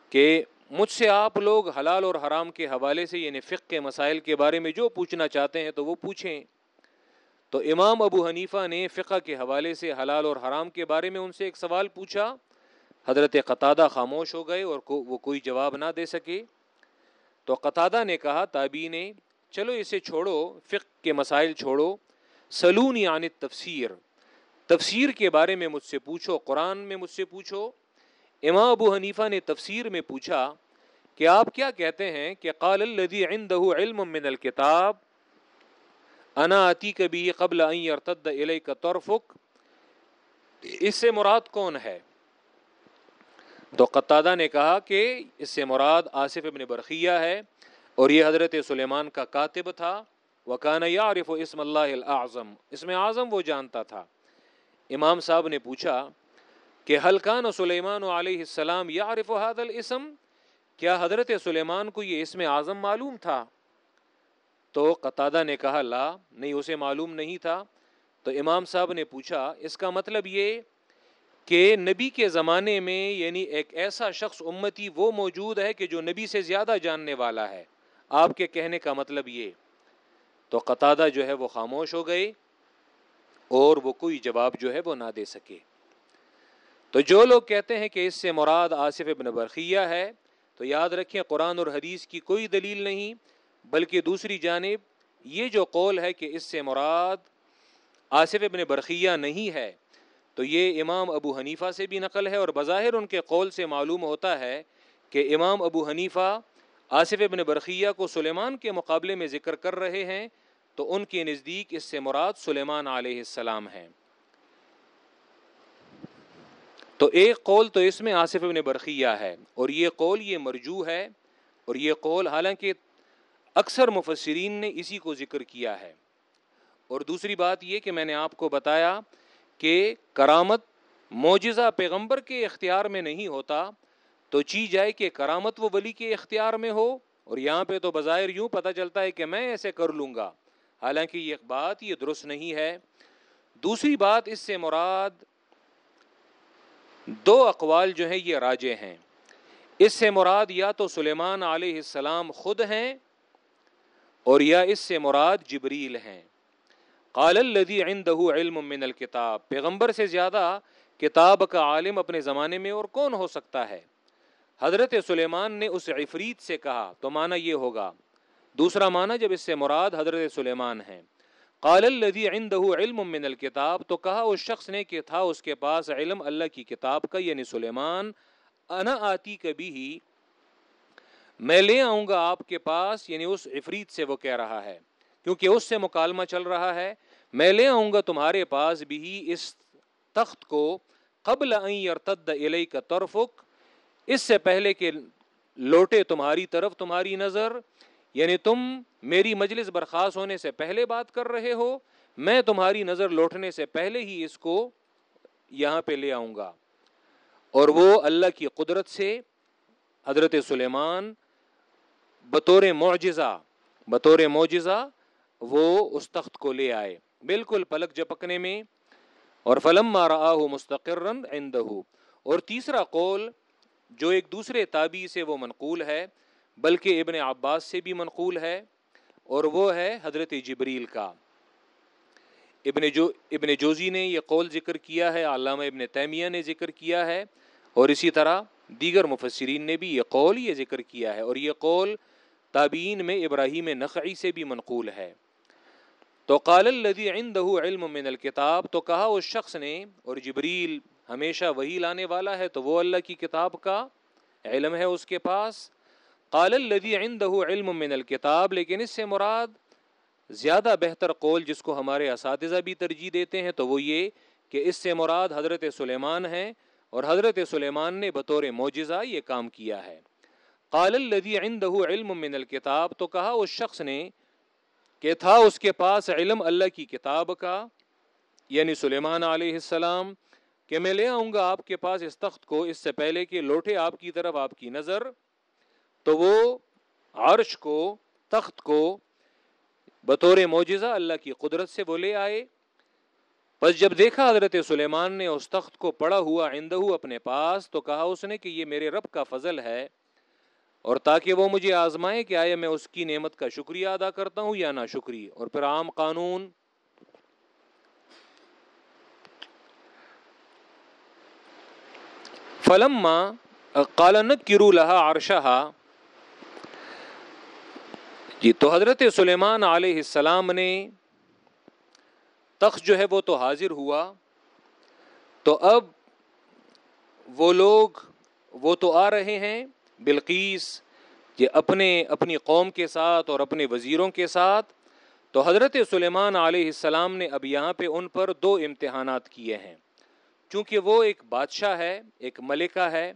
کہ مجھ سے آپ لوگ حلال اور حرام کے حوالے سے یعنی فقہ کے مسائل کے بارے میں جو پوچھنا چاہتے ہیں تو وہ پوچھیں۔ تو امام ابو حنیفہ نے فقہ کے حوالے سے حلال اور حرام کے بارے میں ان سے ایک سوال پوچھا۔ حضرت قطادہ خاموش ہو گئے اور کو وہ کوئی جواب نہ دے سکے۔ تو قطادہ نے کہا تابی نے چلو اسے چھوڑو، فقہ کے مسائل چھوڑو۔ سلون یعنی تفسیر تفسیر کے بارے میں مجھ سے پوچھو، قرآن میں مجھ سے پوچھو۔ امام ابو حنیفہ نے تفسیر میں پوچھا، کہ آپ کیا کہتے ہیں کہ قال الذي عنده علم من الكتاب؟ انا آتی کبھی قبل ان يرتد الیک طرفک. اس سے مراد کون ہے؟ تو قطادہ نے کہا کہ اس سے مراد آصف ابن برخیہ ہے اور یہ حضرت سلیمان کا کاتب تھا. وکان یعرف اسم اللہ الاعظم. اس میں اعظم وہ جانتا تھا. امام صاحب نے پوچھا کہ حلقان سلیمان علیہ السلام یعرف هذا الاسم؟ کیا حضرت سلیمان کو یہ اسم اعظم معلوم تھا؟ تو قطادہ نے کہا، لا، نہیں، اسے معلوم نہیں تھا۔ تو امام صاحب نے پوچھا، اس کا مطلب یہ کہ نبی کے زمانے میں یعنی ایک ایسا شخص امتی وہ موجود ہے کہ جو نبی سے زیادہ جاننے والا ہے۔ آپ کے کہنے کا مطلب یہ۔ تو قطادہ جو ہے وہ خاموش ہو گئے اور وہ کوئی جواب جو ہے وہ نہ دے سکے۔ تو جو لوگ کہتے ہیں کہ اس سے مراد آصف ابن برقیہ ہے، تو یاد رکھیں قرآن اور حدیث کی کوئی دلیل نہیں۔ بلکہ دوسری جانب یہ جو قول ہے کہ اس سے مراد آصف ابن برقیہ نہیں ہے، تو یہ امام ابو حنیفہ سے بھی نقل ہے اور بظاہر ان کے قول سے معلوم ہوتا ہے کہ امام ابو حنیفہ آصف ابن برقیہ کو سلیمان کے مقابلے میں ذکر کر رہے ہیں، تو ان کے نزدیک اس سے مراد سلیمان علیہ السلام ہے تو ایک قول تو اس میں آصف ابن برقیہ ہے اور یہ قول یہ مرجو ہے اور یہ قول حالانکہ اکثر مفسرین نے اسی کو ذکر کیا ہے۔ اور دوسری بات یہ کہ میں نے آپ کو بتایا کہ کرامت معجزہ پیغمبر کے اختیار میں نہیں ہوتا، تو چی جائے کہ کرامت وہ ولی کے اختیار میں ہو۔ اور یہاں پہ تو بظاہر یوں پتہ چلتا ہے کہ میں ایسے کر لوں گا۔ حالانکہ یہ بات یہ درست نہیں ہے۔ دوسری بات، اس سے مراد دو اقوال جو ہیں یہ راجے ہیں۔ اس سے مراد یا تو سلیمان علیہ السلام خود ہیں اور یا اس سے مراد جبریل ہیں۔ قال الذي عنده علم من الكتاب، پیغمبر سے زیادہ کتاب کا عالم اپنے زمانے میں اور کون ہو سکتا ہے؟ حضرت سلیمان نے اس عفریت سے کہا، تو معنی یہ ہوگا۔ دوسرا معنی جب اس سے مراد حضرت سلیمان ہے قال الذي عنده علم من الكتاب، تو کہا اس شخص نے کہ تھا اس کے پاس علم اللہ کی کتاب کا یعنی سلیمان، انا آتی کبھی ہی میں لے آؤں گا آپ کے پاس یعنی اس عفریت سے وہ کہہ رہا ہے، کیونکہ اس سے مکالمہ چل رہا ہے۔ میں لے آؤں گا تمہارے پاس بھی اس تخت کو قبل ان يرتد الیک طرفک۔ اس سے پہلے کہ لوٹے تمہاری طرف تمہاری نظر یعنی تم میری مجلس برخاست ہونے سے پہلے بات کر رہے ہو، میں تمہاری نظر لوٹنے سے پہلے ہی اس کو یہاں پہ لے آؤں گا۔ اور وہ اللہ کی قدرت سے، حضرت سلیمان بطور معجزہ بطور معجزہ وہ اس تخت کو لے آئے۔ بالکل پلک جپکنے میں، اور فلم مارا مستقر اور تیسرا قول، جو ایک دوسرے تابی سے وہ منقول ہے، بلکہ ابن عباس سے بھی منقول ہے، اور وہ ہے حضرت جبریل کا۔ ابن جو، ابن جوزی نے یہ قول ذکر کیا ہے، علامہ ابن تیمیہ نے ذکر کیا ہے، اور اسی طرح دیگر مفسرین نے بھی یہ قول یہ ذکر کیا ہے۔ اور یہ قول تابعین میں ابراہیم نقعی سے بھی منقول ہے۔ تو قال الذي عنده علم من الكتاب تو کہا اس شخص نے، اور جبریل ہمیشہ وہی لانے والا ہے، تو وہ اللہ کی کتاب کا علم ہے اس کے پاس۔ قال الذي عنده علم من الكتاب لیکن اس سے مراد زیادہ بہتر قول جس کو ہمارے اساتذہ بھی ترجیح دیتے ہیں، تو وہ یہ کہ اس سے مراد حضرت سلیمان ہیں، اور حضرت سلیمان نے بطور معجزہ یہ کام کیا ہے۔ قال الذي عنده علم من الكتاب، تو کہا اس شخص نے کہ تھا اس کے پاس علم اللہ کی کتاب کا یعنی سلیمان علیہ السلام، کہ میں لے آؤں گا آپ کے پاس اس تخت کو، اس سے پہلے کہ لوٹے آپ کی طرف آپ کی نظر، تو وہ عرش کو، تخت کو بطور معجزہ اللہ کی قدرت سے وہ لے آئے۔ بس جب دیکھا حضرت سلیمان نے اس تخت کو پڑا ہوا عندہ اپنے پاس، تو کہا اس نے کہ یہ میرے رب کا فضل ہے۔ اور تاکہ وہ مجھے آزمائے کہ آیا میں اس کی نعمت کا شکریہ ادا کرتا ہوں یا نہ شکریہ اور پھر عام قانون۔ فلما قالنت کرو لہا عرشہ جی تو حضرت سلیمان علیہ السلام نے تخت جو ہے وہ تو حاضر ہوا۔ تو اب وہ لوگ وہ تو آ رہے ہیں۔ بلقیس، یہ اپنے، اپنی قوم کے ساتھ اور اپنے وزیروں کے ساتھ، تو حضرت سلیمان علیہ السلام نے اب یہاں پہ ان پر دو امتحانات کیے ہیں۔ چونکہ وہ ایک بادشاہ ہے، ایک ملکہ ہے،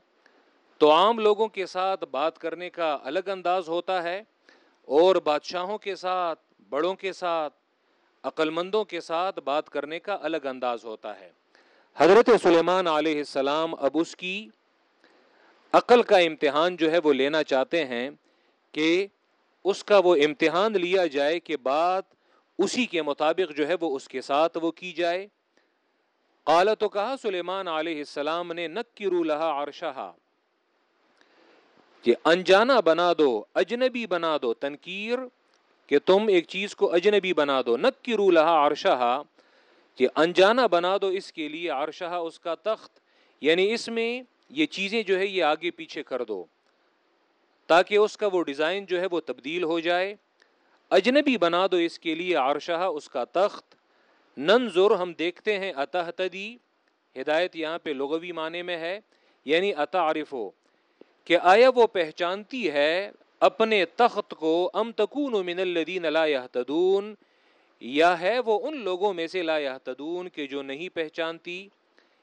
تو عام لوگوں کے ساتھ بات کرنے کا الگ انداز ہوتا ہے اور بادشاہوں کے ساتھ، بڑوں کے ساتھ عقل مندوں کے ساتھ بات کرنے کا الگ انداز ہوتا ہے۔ حضرت سلیمان علیہ السلام اب اس کی عقل کا امتحان جو ہے وہ لینا چاہتے ہیں کہ اس کا وہ امتحان لیا جائے کہ بات اسی کے مطابق جو ہے وہ اس کے ساتھ وہ کی جائے۔ قال تو کہا سلیمان علیہ السلام نے، نکرو لہا عرشہا۔ کہ انجانا بنا دو، اجنبی بنا دو، تنکیر کہ تم ایک چیز کو اجنبی بنا دو۔ نکرو لہا عرشہا۔ کہ انجانا بنا دو اس کے لیے عرشہا، اس کا تخت۔ یعنی اس میں یہ چیزیں جو ہے یہ آگے پیچھے کر دو، تاکہ اس کا وہ ڈیزائن جو ہے وہ تبدیل ہو جائے۔ اجنبی بنا دو اس کے لیے عرشہ اس کا تخت۔ ننظر، ہم دیکھتے ہیں اتحتدی ہدایت یہاں پہ لغوی معنی میں ہے یعنی اتعرف ہو کہ آیا وہ پہچانتی ہے اپنے تخت کو، ام تکون من الذین لا يهتدون یا ہے وہ ان لوگوں میں سے لا يهتدون کہ جو نہیں پہچانتی۔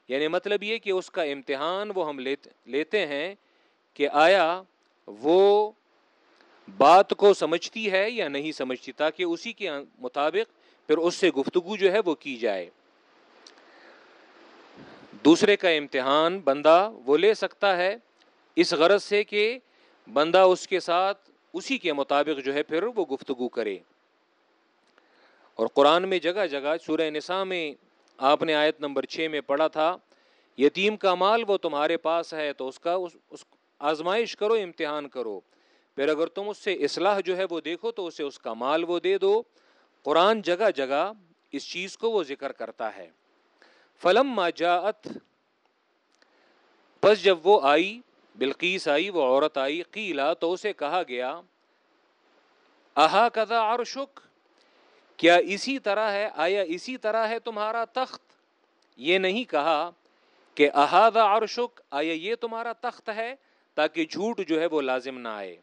یعنی مطلب یہ کہ اس کا امتحان وہ ہم لیتے ہیں کہ آیا وہ بات کو سمجھتی ہے یا نہیں سمجھتی تاکہ اسی کے مطابق پھر اس سے گفتگو جو ہے وہ کی جائے۔ دوسرے کا امتحان بندہ وہ لے سکتا ہے اس غرض سے کہ بندہ اس کے ساتھ اسی کے مطابق جو ہے پھر وہ گفتگو کرے۔ اور قرآن میں جگہ جگہ سورہ نساء میں آپ نے آیت نمبر چھ میں پڑھا تھا یتیم کا مال وہ تمہارے پاس ہے تو اس کا اس, اس آزمائش کرو امتحان کرو۔ پھر اگر تم اس سے اصلاح جو ہے وہ دیکھو تو اسے اس کا مال وہ دے دو۔ قرآن جگہ جگہ اس چیز کو وہ ذکر کرتا ہے۔ فلم ماجات بس جب وہ آئی بلقیس آئی وہ عورت آئی قیلا تو اسے کہا گیا احا کدا عرشک؟ کیا اسی طرح ہے؟ آیا اسی طرح ہے تمہارا تخت؟ یہ نہیں کہا کہ احاذا عرشک، آیا یہ تمہارا تخت ہے تاکہ جھوٹ جو ہے وہ لازم نہ آئے۔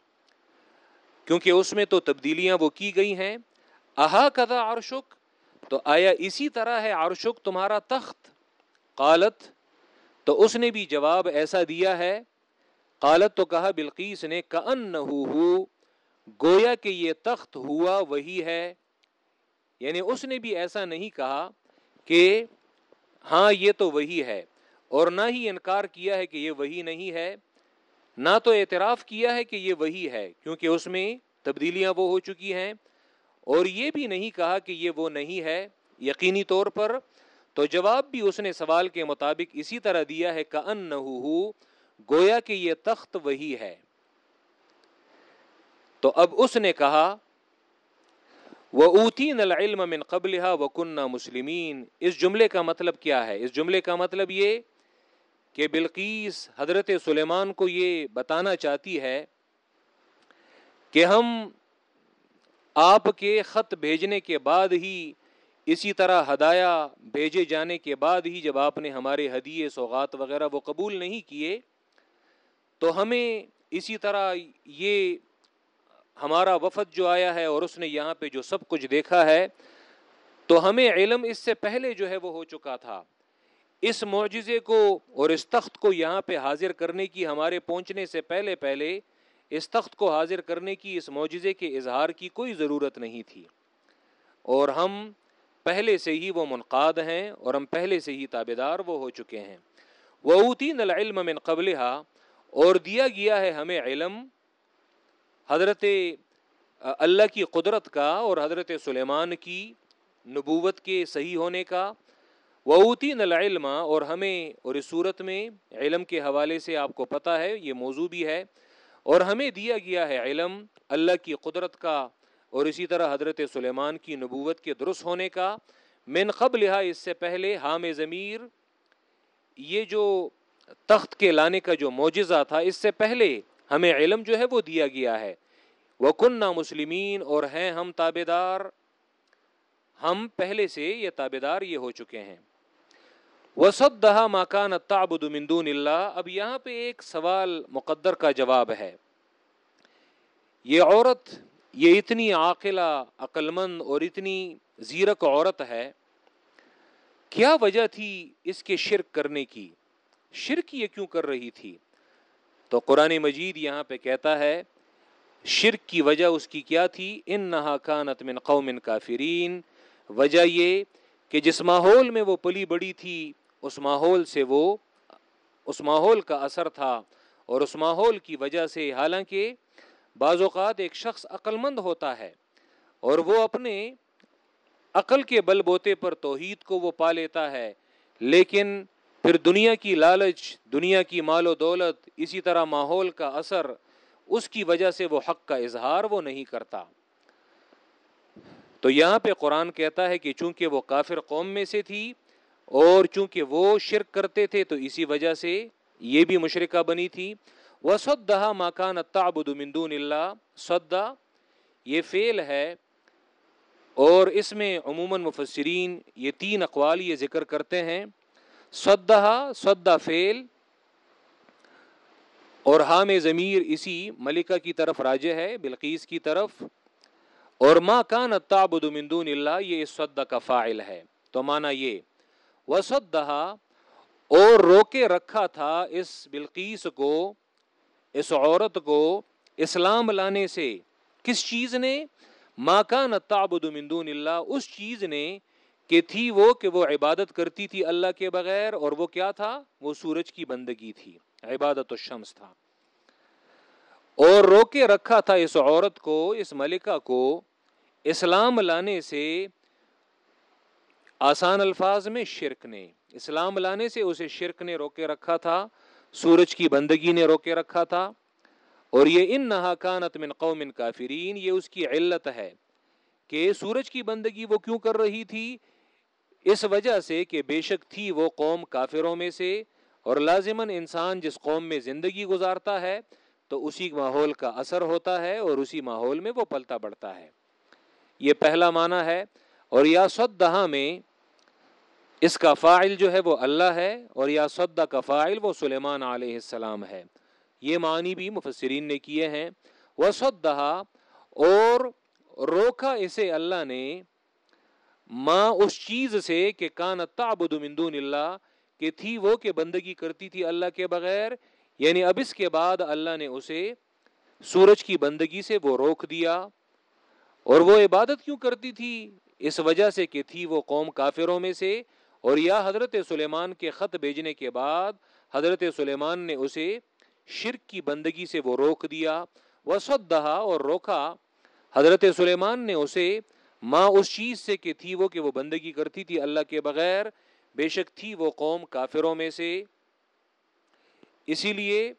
کیونکہ اس میں تو تبدیلیاں وہ کی گئی ہیں۔ احا کدا عرشک، تو آیا اسی طرح ہے عرشک تمہارا تخت؟ قالت، تو اس نے بھی جواب ایسا دیا ہے۔ قالت تو کہا بلقیس نے کن گویا کہ یہ تخت ہوا وہی ہے۔ یعنی اس نے بھی ایسا نہیں کہا کہ ہاں یہ تو وہی ہے اور نہ ہی انکار کیا ہے کہ یہ وہی نہیں ہے، نہ تو اعتراف کیا ہے کہ یہ وہی ہے، کیونکہ اس میں تبدیلیاں وہ ہو چکی ہیں۔ اور یہ بھی نہیں کہا کہ یہ وہ نہیں ہے یقینی طور پر، تو جواب بھی اس نے سوال کے مطابق اسی طرح دیا ہے کہ ان گویا کہ یہ تخت وہی ہے۔ تو اب اس نے کہا وہ اوتی نل علم من قبل و مسلمین اس جملے کا مطلب کیا ہے؟ اس جملے کا مطلب یہ کہ بلقیس حضرت سلیمان کو یہ بتانا چاہتی ہے کہ ہم آپ کے خط بھیجنے کے بعد ہی اسی طرح ہدایا بھیجے جانے کے بعد ہی جب آپ نے ہمارے ہدیے، سوغات وغیرہ وہ قبول نہیں کیے تو ہمیں اسی طرح یہ ہمارا وفد جو آیا ہے اور اس نے یہاں پہ جو سب کچھ دیکھا ہے، تو ہمیں علم اس سے پہلے جو ہے وہ ہو چکا تھا۔ اس معجزے کو اور اس تخت کو یہاں پہ حاضر کرنے کی، ہمارے پہنچنے سے پہلے پہلے اس تخت کو حاضر کرنے کی، اس معجزے کے اظہار کی کوئی ضرورت نہیں تھی۔ اور ہم پہلے سے ہی وہ منقاد ہیں اور ہم پہلے سے ہی تابے دار وہ ہو چکے ہیں۔ وہ اوتین العلم من قبلہ اور دیا گیا ہے ہمیں علم حضرت اللہ کی قدرت کا اور حضرت سلیمان کی نبوت کے صحیح ہونے کا وعوتین العلم، اور ہمیں، اور اس صورت میں علم کے حوالے سے آپ کو پتہ ہے، یہ موضوع بھی ہے، اور ہمیں دیا گیا ہے علم اللہ کی قدرت کا اور اسی طرح حضرت سلیمان کی نبوت کے درست ہونے کا۔ من قبل اس سے پہلے حام ضمیر، یہ جو تخت کے لانے کا جو معجزہ تھا، اس سے پہلے ہمیں علم جو ہے وہ دیا گیا ہے۔ وہ کنہ مسلمین اور ہیں ہم تابے دار ہم پہلے سے یہ تابے دار یہ ہو چکے ہیں۔ وہ دہا ماکان تابد مندون اللہ اب یہاں پہ ایک سوال مقدر کا جواب ہے۔ یہ عورت یہ اتنی عاقلہ، عقلمند اور اتنی زیرک عورت ہے، کیا وجہ تھی اس کے شرک کرنے کی؟ شرک یہ کیوں کر رہی تھی؟ تو قرآن مجید یہاں پہ کہتا ہے، شرک کی وجہ اس کی کیا تھی؟ ان نہا کانت من قوم کافرین۔ وجہ یہ کہ جس ماحول میں وہ پلی بڑی تھی، اس ماحول سے وہ، اس ماحول کا اثر تھا اور اس ماحول کی وجہ سے حالانکہ بعض اوقات ایک شخص عقل مند ہوتا ہے اور وہ اپنے عقل کے بل بوتے پر توحید کو وہ پا لیتا ہے، لیکن پھر دنیا کی لالچ، دنیا کی مال و دولت، اسی طرح ماحول کا اثر، اس کی وجہ سے وہ حق کا اظہار وہ نہیں کرتا۔ تو یہاں پہ قرآن کہتا ہے کہ چونکہ وہ کافر قوم میں سے تھی اور چونکہ وہ شرک کرتے تھے، تو اسی وجہ سے یہ بھی مشرقہ بنی تھی۔ وہ سدا ماکان تعبد مندون اللہ سدا یہ فعل ہے۔ اور اس میں عموماً مفسرین یہ تین اقوال یہ ذکر کرتے ہیں۔ سدا سدا فیل اور حام ضمیر اسی ملکہ کی طرف راجہ ہے، بلقیس کی طرف، اور ماں کان تابد مندون اللہ، یہ اس سدا کا فائل ہے۔ تو مانا یہ وہ سدا اور روکے رکھا تھا اس بلقیس کو، اس عورت کو اسلام لانے سے۔ کس چیز نے؟ ماں کان تابد مندون اللہ، اس چیز نے کہ تھی وہ کہ وہ عبادت کرتی تھی اللہ کے بغیر اور وہ کیا تھا؟ وہ سورج کی بندگی تھی، عبادت الشمس تھا۔ اور روکے رکھا تھا اس عورت کو، اس ملکہ کو اسلام لانے سے آسان الفاظ میں شرک نے۔ اسلام لانے سے اسے شرک نے روکے رکھا تھا، سورج کی بندگی نے روکے رکھا تھا۔ اور یہ ان نہا کانت من قوم کافرین، یہ اس کی علت ہے کہ سورج کی بندگی وہ کیوں کر رہی تھی؟ اس وجہ سے کہ بے شک تھی وہ قوم کافروں میں سے، اور لازماً انسان جس قوم میں زندگی گزارتا ہے، تو اسی ماحول کا اثر ہوتا ہے اور اسی ماحول میں وہ پلتا بڑھتا ہے۔ یہ پہلا معنی ہے، اور یا سدہ میں اس کا فائل جو ہے وہ اللہ ہے، اور یا سدا کا فائل وہ سلیمان علیہ السلام ہے۔ یہ معنی بھی مفسرین نے کیے ہیں۔ وہ سدہ اور روکا اسے اللہ نے ماں اس چیز سے کہ کان تعبد من دون اللہ، کہ تھی وہ کہ بندگی کرتی تھی اللہ کے بغیر یعنی اب اس کے بعد اللہ نے اسے سورج کی بندگی سے وہ روک دیا۔ اور وہ عبادت کیوں کرتی تھی؟ اس وجہ سے کہ تھی وہ قوم کافروں میں سے۔ اور یا حضرت سلیمان کے خط بھیجنے کے بعد حضرت سلیمان نے اسے شرک کی بندگی سے وہ روک دیا۔ وہ اور روکا۔ حضرت سلیمان نے اسے ماں اس چیز سے کہ تھی وہ کہ وہ بندگی کرتی تھی اللہ کے بغیر، بے شک تھی وہ قوم کافروں میں سے۔ اسی لیے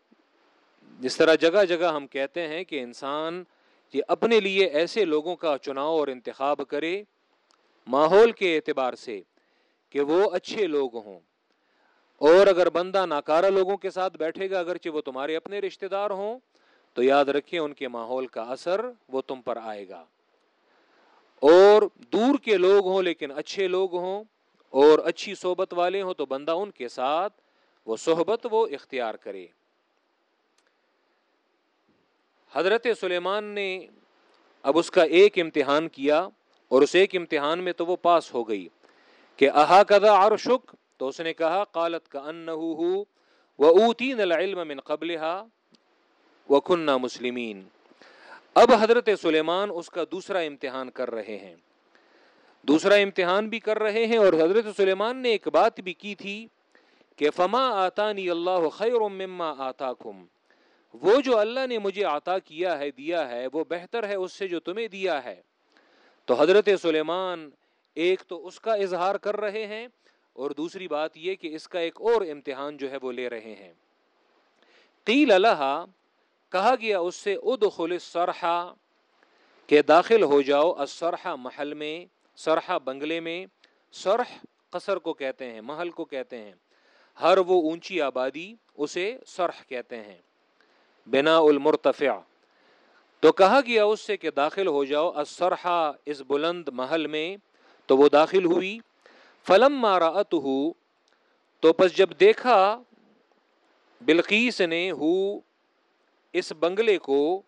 جس طرح جگہ جگہ ہم کہتے ہیں کہ انسان یہ اپنے لیے ایسے لوگوں کا چناؤ اور انتخاب کرے ماحول کے اعتبار سے کہ وہ اچھے لوگ ہوں۔ اور اگر بندہ ناکارہ لوگوں کے ساتھ بیٹھے گا اگرچہ وہ تمہارے اپنے رشتے دار ہوں، تو یاد رکھیں ان کے ماحول کا اثر وہ تم پر آئے گا۔ اور دور کے لوگ ہوں لیکن اچھے لوگ ہوں اور اچھی صحبت والے ہوں تو بندہ ان کے ساتھ وہ صحبت وہ اختیار کرے۔ حضرت سلیمان نے اب اس کا ایک امتحان کیا اور اس ایک امتحان میں تو وہ پاس ہو گئی کہ احا کدا عرشک؟ تو اس نے کہا، قالت کا ان و اوتین العلم من قبل و مسلمین۔ اب حضرت سلیمان اس کا دوسرا امتحان کر رہے ہیں۔ دوسرا امتحان بھی کر رہے ہیں اور حضرت سلیمان نے ایک بات بھی کی تھی کہ فما آتانی اللہ خیر مما آتاکم۔ وہ جو اللہ نے مجھے عطا کیا ہے، دیا ہے، وہ بہتر ہے اس سے جو تمہیں دیا ہے۔ تو حضرت سلیمان ایک تو اس کا اظہار کر رہے ہیں اور دوسری بات یہ کہ اس کا ایک اور امتحان جو ہے وہ لے رہے ہیں۔ قیل اللہ کہا گیا اس سے، ادخل السرحا کہ داخل ہو جاؤ السرحا محل میں سرحا بنگلے میں۔ سرح قصر کو کہتے ہیں، محل کو کہتے ہیں۔ ہر وہ اونچی آبادی اسے سرح کہتے ہیں۔ بنا المرتفع۔ تو کہا گیا اس سے کہ داخل ہو جاؤ السرحا اس بلند محل میں، تو وہ داخل ہوئی۔ فلم مارا ات تو پس جب دیکھا، بلقیس نے، ہو اس بنگلے کو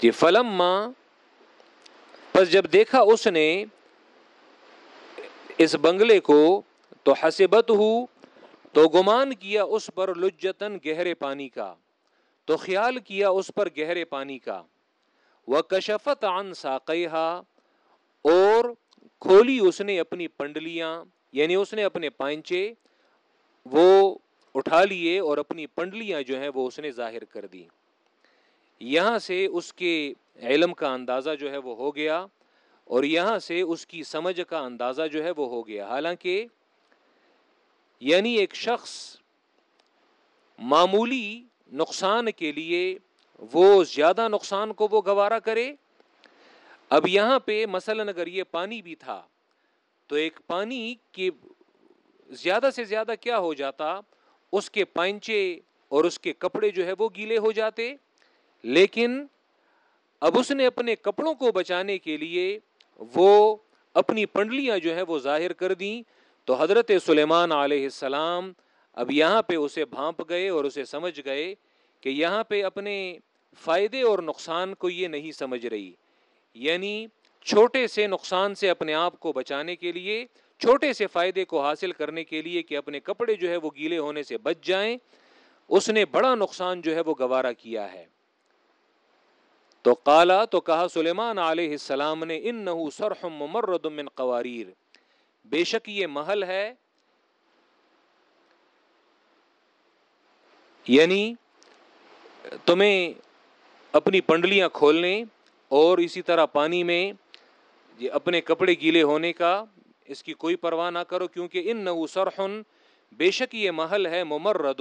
جی فلم ماں پس جب دیکھا اس نے اس بنگلے کو، تو حسبت ہو تو گمان کیا اس پر لجتن گہرے پانی کا، تو خیال کیا اس پر گہرے پانی کا وہ کشفت عن ساقیہ اور کھولی اس نے اپنی پنڈلیاں یعنی اس نے اپنے پائنچے وہ اٹھا لیے اور اپنی پنڈلیاں جو ہیں وہ اس نے ظاہر کر دی یہاں سے اس کے علم کا اندازہ جو ہے وہ ہو گیا اور یہاں سے اس کی سمجھ کا اندازہ جو ہے وہ ہو گیا۔ حالانکہ یعنی ایک شخص معمولی نقصان کے لیے وہ زیادہ نقصان کو وہ گوارا کرے۔ اب یہاں پہ مثلا اگر یہ پانی بھی تھا تو ایک پانی کے زیادہ سے زیادہ کیا ہو جاتا اس کے پائنچے اور اس کے کپڑے جو ہے وہ گیلے ہو جاتے لیکن اب اس نے اپنے کپڑوں کو بچانے کے لیے وہ اپنی پنڈلیاں جو ہے وہ ظاہر کر دیں تو حضرت سلیمان علیہ السلام اب یہاں پہ اسے بھانپ گئے اور اسے سمجھ گئے کہ یہاں پہ اپنے فائدے اور نقصان کو یہ نہیں سمجھ رہی یعنی چھوٹے سے نقصان سے اپنے آپ کو بچانے کے لیے چھوٹے سے فائدے کو حاصل کرنے کے لیے کہ اپنے کپڑے جو ہے وہ گیلے ہونے سے بچ جائیں، اس نے بڑا نقصان جو ہے وہ گوارا کیا ہے۔ تو کالا تو کہا سلیمان علیہ السلام نے ان نہ سرحم ممرد من قواریر۔ بے شک یہ محل ہے۔ یعنی تمہیں اپنی پنڈلیاں کھولنے اور اسی طرح پانی میں اپنے کپڑے گیلے ہونے کا اس کی کوئی پرواہ نہ کرو کیونکہ ان نو سرحن، بے شک یہ محل ہے ممرد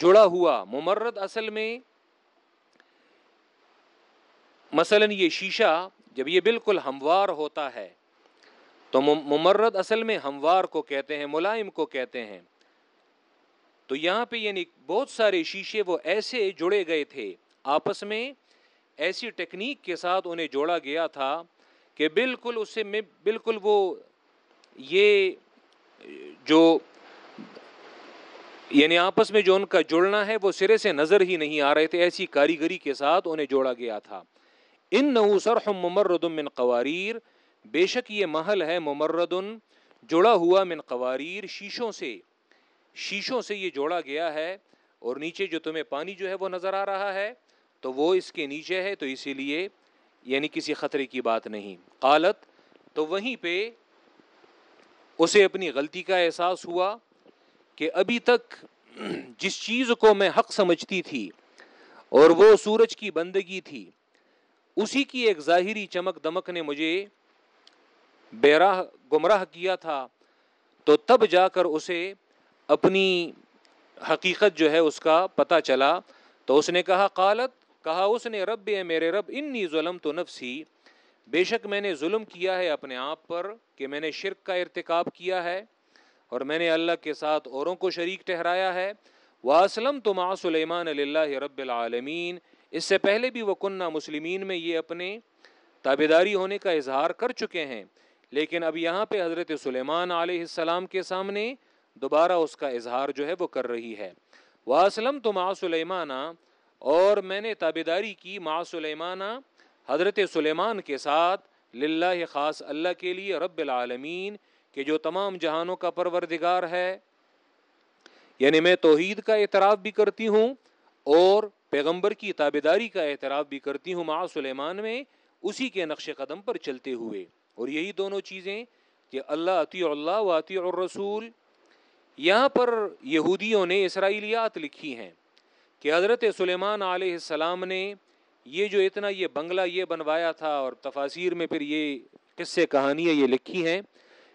جڑا ہوا۔ ممرد اصل میں مثلا یہ شیشہ جب یہ بالکل ہموار ہوتا ہے، تو ممرد اصل میں ہموار کو کہتے ہیں، ملائم کو کہتے ہیں۔ تو یہاں پہ یعنی بہت سارے شیشے وہ ایسے جڑے گئے تھے، آپس میں ایسی ٹیکنیک کے ساتھ انہیں جوڑا گیا تھا۔ کہ بالکل اس سے میں بالکل وہ یہ جو یعنی آپس میں جو ان کا جڑنا ہے، وہ سرے سے نظر ہی نہیں آ رہے تھے، ایسی کاریگری کے ساتھ انہیں جوڑا گیا تھا۔ ان نحو سرحم ممرد من قواریر، بے شک یہ محل ہے ممرد جڑا ہوا من قواریر۔ شیشوں سے شیشوں سے یہ جوڑا گیا ہے اور نیچے جو تمہیں پانی جو ہے وہ نظر آ رہا ہے، تو وہ اس کے نیچے ہے، تو اسی لیے یعنی کسی خطرے کی بات نہیں۔ قالت، تو وہیں پہ اسے اپنی غلطی کا احساس ہوا کہ ابھی تک جس چیز کو میں حق سمجھتی تھی اور وہ سورج کی بندگی تھی، اسی کی ایک ظاہری چمک دمک نے مجھے بیراہ، گمراہ کیا تھا۔ تو تب جا کر اسے اپنی حقیقت جو ہے اس کا پتہ چلا۔ تو اس نے کہا، قالت کہا اس نے، رب اے میرے رب، انی ظلم تو نفسی۔ بے شک میں نے ظلم کیا ہے اپنے آپ پر کہ میں نے شرک کا ارتکاب کیا ہے اور میں نے اللہ کے ساتھ اوروں کو شریک ٹہرایا ہے۔ واسلم تو ماں سلیمان اللہ رب العالمین۔ اس سے پہلے بھی وہ کنہ مسلمین میں یہ اپنے تابیداری ہونے کا اظہار کر چکے ہیں۔ لیکن اب یہاں پہ حضرت سلیمان علیہ السلام کے سامنے دوبارہ اس کا اظہار جو ہے وہ کر رہی ہے۔ واسلم تو ماں سلیمانہ اور میں نے تابیداری کی ماں سلیمانہ حضرت سلیمان کے ساتھ، للہ خاص اللہ کے لیے رب العالمین، کہ جو تمام جہانوں کا پروردگار ہے۔ یعنی میں توحید کا اعتراف بھی کرتی ہوں اور پیغمبر کی تابیداری کا اعتراف بھی کرتی ہوں مع سلیمان میں، اسی کے نقش قدم پر چلتے ہوئے۔ اور یہی دونوں چیزیں کہ اللہ عطی اللہ و عطی الرسول، یہاں پر یہودیوں نے اسرائیلیات لکھی ہیں۔ کہ حضرت سلیمان علیہ السلام نے یہ جو اتنا یہ بنگلہ یہ بنوایا تھا اور تفاصیر میں پھر یہ قصے کہانیاں یہ لکھی ہیں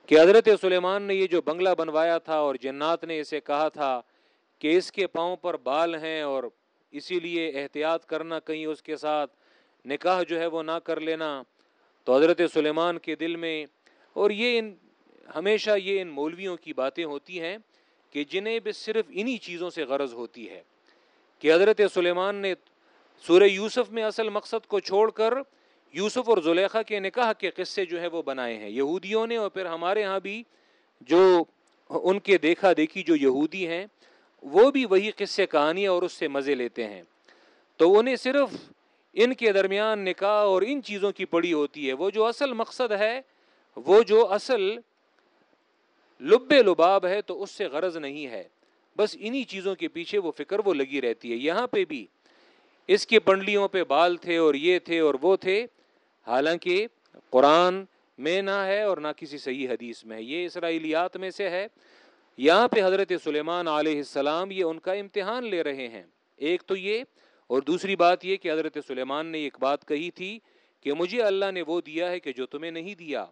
کہ حضرت سلیمان نے یہ جو بنگلہ بنوایا تھا اور جنات نے اسے کہا تھا کہ اس کے پاؤں پر بال ہیں اور اسی لیے احتیاط کرنا کہیں اس کے ساتھ، نکاح جو ہے وہ نہ کر لینا۔ تو حضرت سلیمان کے دل میں، اور یہ ان، ہمیشہ یہ ان مولویوں کی باتیں ہوتی ہیں کہ جنہیں بھی صرف انہی چیزوں سے غرض ہوتی ہے۔ کہ حضرت سلیمان نے سورہ یوسف میں اصل مقصد کو چھوڑ کر یوسف اور زلیخا کے نکاح کے قصے جو ہے وہ بنائے ہیں۔ یہودیوں نے اور پھر ہمارے ہاں بھی جو ان کے دیکھا دیکھی جو یہودی ہیں، وہ بھی وہی قصے کہانیاں اور اس سے مزے لیتے ہیں۔ تو انہیں صرف ان کے درمیان نکاح اور ان چیزوں کی پڑی ہوتی ہے۔ وہ جو اصل مقصد ہے، وہ جو اصل لب لباب ہے، تو اس سے غرض نہیں ہے۔ بس انہی چیزوں کے پیچھے وہ فکر وہ لگی رہتی ہے۔ یہاں پہ بھی اس کی پنڈلیوں پہ بال تھے اور یہ تھے اور وہ تھے۔ حالانکہ قرآن میں نہ ہے اور نہ کسی صحیح حدیث میں ہے۔ یہ اسرائیلیات میں سے ہے۔ یہاں پہ حضرت سلیمان علیہ السلام یہ ان کا امتحان لے رہے ہیں۔ ایک تو یہ اور دوسری بات یہ کہ حضرت سلیمان نے ایک بات کہی تھی کہ مجھے اللہ نے وہ دیا ہے کہ جو تمہیں نہیں دیا۔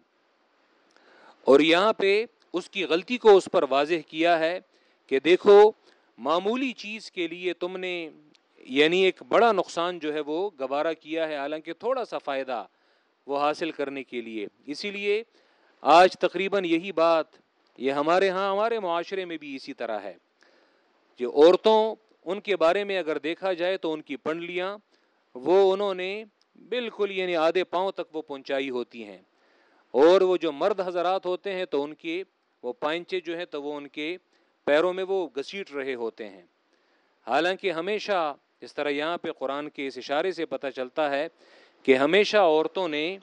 اور یہاں پہ اس کی غلطی کو اس پر واضح کیا ہے۔ کہ دیکھو، معمولی چیز کے لیے تم نے یعنی ایک بڑا نقصان جو ہے وہ گوارا کیا ہے، حالانکہ تھوڑا سا فائدہ وہ حاصل کرنے کے لیے۔ اسی لیے آج تقریباً یہی بات یہ ہمارے ہاں ہمارے معاشرے میں بھی اسی طرح ہے جو عورتوں، ان کے بارے میں اگر دیکھا جائے تو ان کی پنڈلیاں، وہ انہوں نے بالکل یعنی آدھے پاؤں تک وہ پہنچائی ہوتی ہیں۔ اور وہ جو مرد حضرات ہوتے ہیں تو ان کے وہ پائنچے جو ہیں تو وہ ان کے پیروں میں وہ گسیٹ رہے ہوتے ہیں۔ حالانکہ ہمیشہ اس طرح یہاں پہ قرآن کے اس اشارے سے پتہ چلتا ہے کہ ہمیشہ عورتوں نے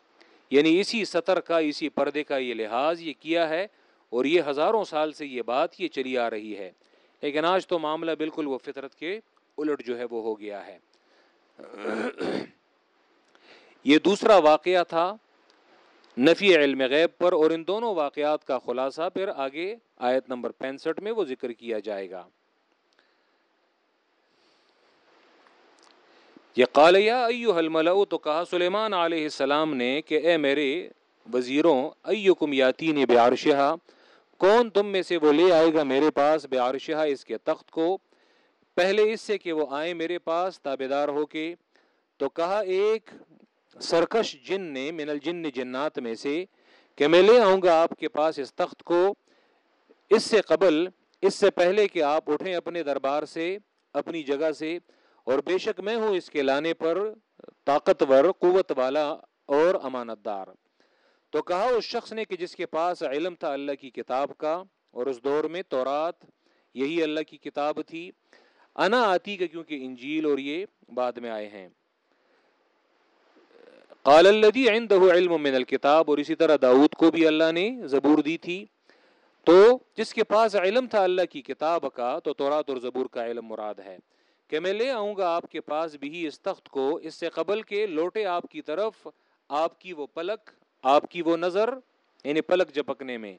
یعنی اسی سطر کا، اسی پردے کا یہ لحاظ یہ کیا ہے اور یہ ہزاروں سال سے یہ بات یہ چلی آ رہی ہے۔ لیکن آج تو معاملہ بالکل وہ فطرت کے الٹ جو ہے وہ ہو گیا ہے۔ یہ دوسرا واقعہ تھا نفی علم غیب پر اور ان دونوں واقعات کا خلاصہ پھر آگے آیت نمبر پینسٹھ میں وہ ذکر کیا جائے گا۔ یہ قالیہ ایو الملع تو کہا سلیمان علیہ السلام نے کہ اے میرے وزیروں، ایکم یاتین بیارشہ کون تم میں سے وہ لے آئے گا میرے پاس بیارشہ اس کے تخت کو؟ پہلے اس سے کہ وہ آئے میرے پاس تابے دار ہو کے۔ تو کہا، ایک سرکش جن نے، من الجن جنات میں سے کہ میں لے آؤں گا آپ کے پاس اس تخت کو۔ اس سے قبل، اس سے پہلے کہ آپ اٹھیں اپنے دربار سے، اپنی جگہ سے، اور بے شک میں ہوں اس کے لانے پر طاقتور، قوت والا اور امانت دار تو کہا اس شخص نے کہ جس کے پاس علم تھا اللہ کی کتاب کا، اور اس دور میں تورات، یہی اللہ کی کتاب تھی۔ انا آتی کا کیونکہ انجیل اور یہ بعد میں آئے ہیں۔ قال الذي عنده علم من الكتاب، اور اسی طرح داؤد کو بھی اللہ نے زبور دی تھی۔ تو جس کے پاس علم تھا اللہ کی کتاب کا، تو تورات اور زبور کا علم مراد ہے۔ کہ میں لے آؤں گا آپ کے پاس بھی اس تخت کو، اس سے قبل کے لوٹے آپ کی طرف، آپ کی وہ پلک، آپ کی وہ نظر یعنی پلک جپکنے میں۔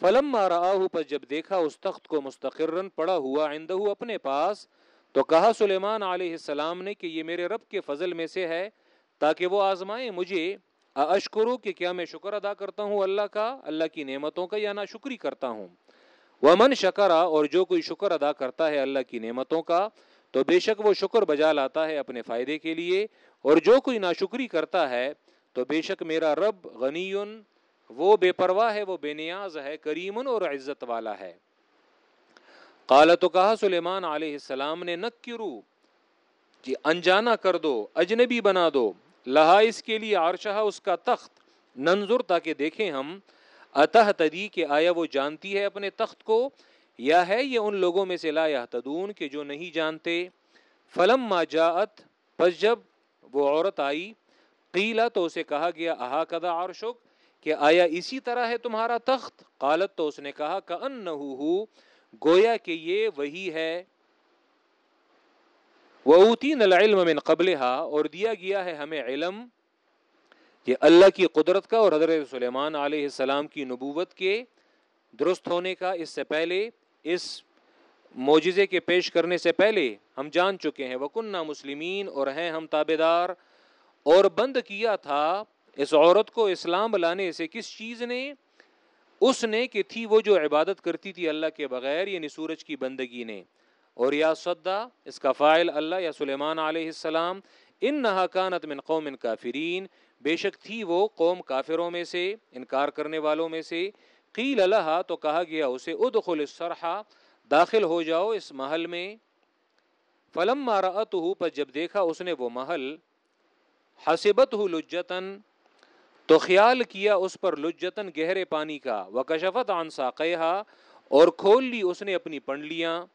فلم مارا پر جب دیکھا اس تخت کو مستقرن پڑا ہوا عندہ اپنے پاس، تو کہا سلیمان علیہ السلام نے کہ یہ میرے رب کے فضل میں سے ہے۔ تاکہ وہ آزمائے مجھے اشکرو کہ کیا میں شکر ادا کرتا ہوں اللہ کا، اللہ کی نعمتوں کا یا نہ شکری کرتا ہوں۔ وہ من شکرا اور جو کوئی شکر ادا کرتا ہے اللہ کی نعمتوں کا، تو بے شک وہ شکر بجا لاتا ہے اپنے فائدے کے لیے۔ اور جو کوئی ناشکری کرتا ہے، تو بے شک میرا رب غنی، وہ بے پرواہ ہے، وہ بے نیاز ہے، کریم اور عزت والا ہے۔ قال تو کہا سلیمان علیہ السلام نے، نکرو کہ انجانا کر دو، اجنبی بنا دو۔ لہا اس کے لیے عرشہ اس کا تخت۔ ننظر تاکہ دیکھیں ہم۔ اتہ تدی کہ آیا وہ جانتی ہے اپنے تخت کو۔ یا ہے یہ ان لوگوں میں سے لا یحتدون کہ جو نہیں جانتے۔ فلم ما جاءت، پس جب وہ عورت آئی قیلا تو اسے کہا گیا، اہا کدا عرشک؟ کہ آیا اسی طرح ہے تمہارا تخت؟ قالت تو اس نے کہا کہ ان گویا کہ یہ وہی ہے۔ وَأُوتِينَ الْعِلْمَ مِنْ قَبْلِهَا اور دیا گیا ہے ہمیں علم یہ اللہ کی قدرت کا اور حضرت سلیمان علیہ السلام کی نبوت کے درست ہونے کا اس سے پہلے، اس معجزے کے پیش کرنے سے پہلے ہم جان چکے ہیں۔ وکنہ مسلمین اور ہیں ہم تابے دار اور بند کیا تھا اس عورت کو اسلام لانے سے کس چیز نے؟ اس نے کہ تھی وہ جو عبادت کرتی تھی اللہ کے بغیر یعنی سورج کی بندگی نے۔ اور یا سدا اس کا فائل اللہ یا سلیمان علیہ السلام ان نہا کانت من قوم کافرین، بے شک تھی وہ قوم کافروں میں سے، انکار کرنے والوں میں سے۔ قیل اللہ تو کہا گیا اسے، ادخل السرحا داخل ہو جاؤ اس محل میں۔ فلم مارا پر جب دیکھا اس نے وہ محل حسبت ہو لجتن تو خیال کیا اس پر لجتن گہرے پانی کا۔ وہ کشفت آنسا اور کھول لی اس نے اپنی پنڈلیاں۔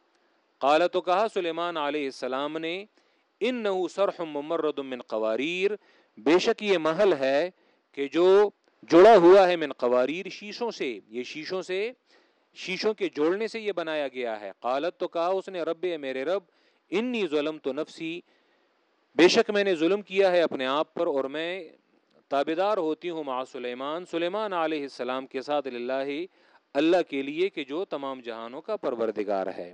قال تو کہا سلیمان علیہ السلام نے ان نو سرح ممرد من قواریر، بے شک یہ محل ہے کہ جو جڑا ہوا ہے من قواریر شیشوں سے، یہ شیشوں سے، شیشوں کے جوڑنے سے یہ بنایا گیا ہے۔ قالت تو کہا اس نے، رب میرے رب، انی ظلم تو نفسی، بے شک میں نے ظلم کیا ہے اپنے آپ پر اور میں تابدار ہوتی ہوں مع سلیمان۔ سلیمان علیہ السلام کے ساتھ اللہ اللہ کے لیے کہ جو تمام جہانوں کا پروردگار ہے۔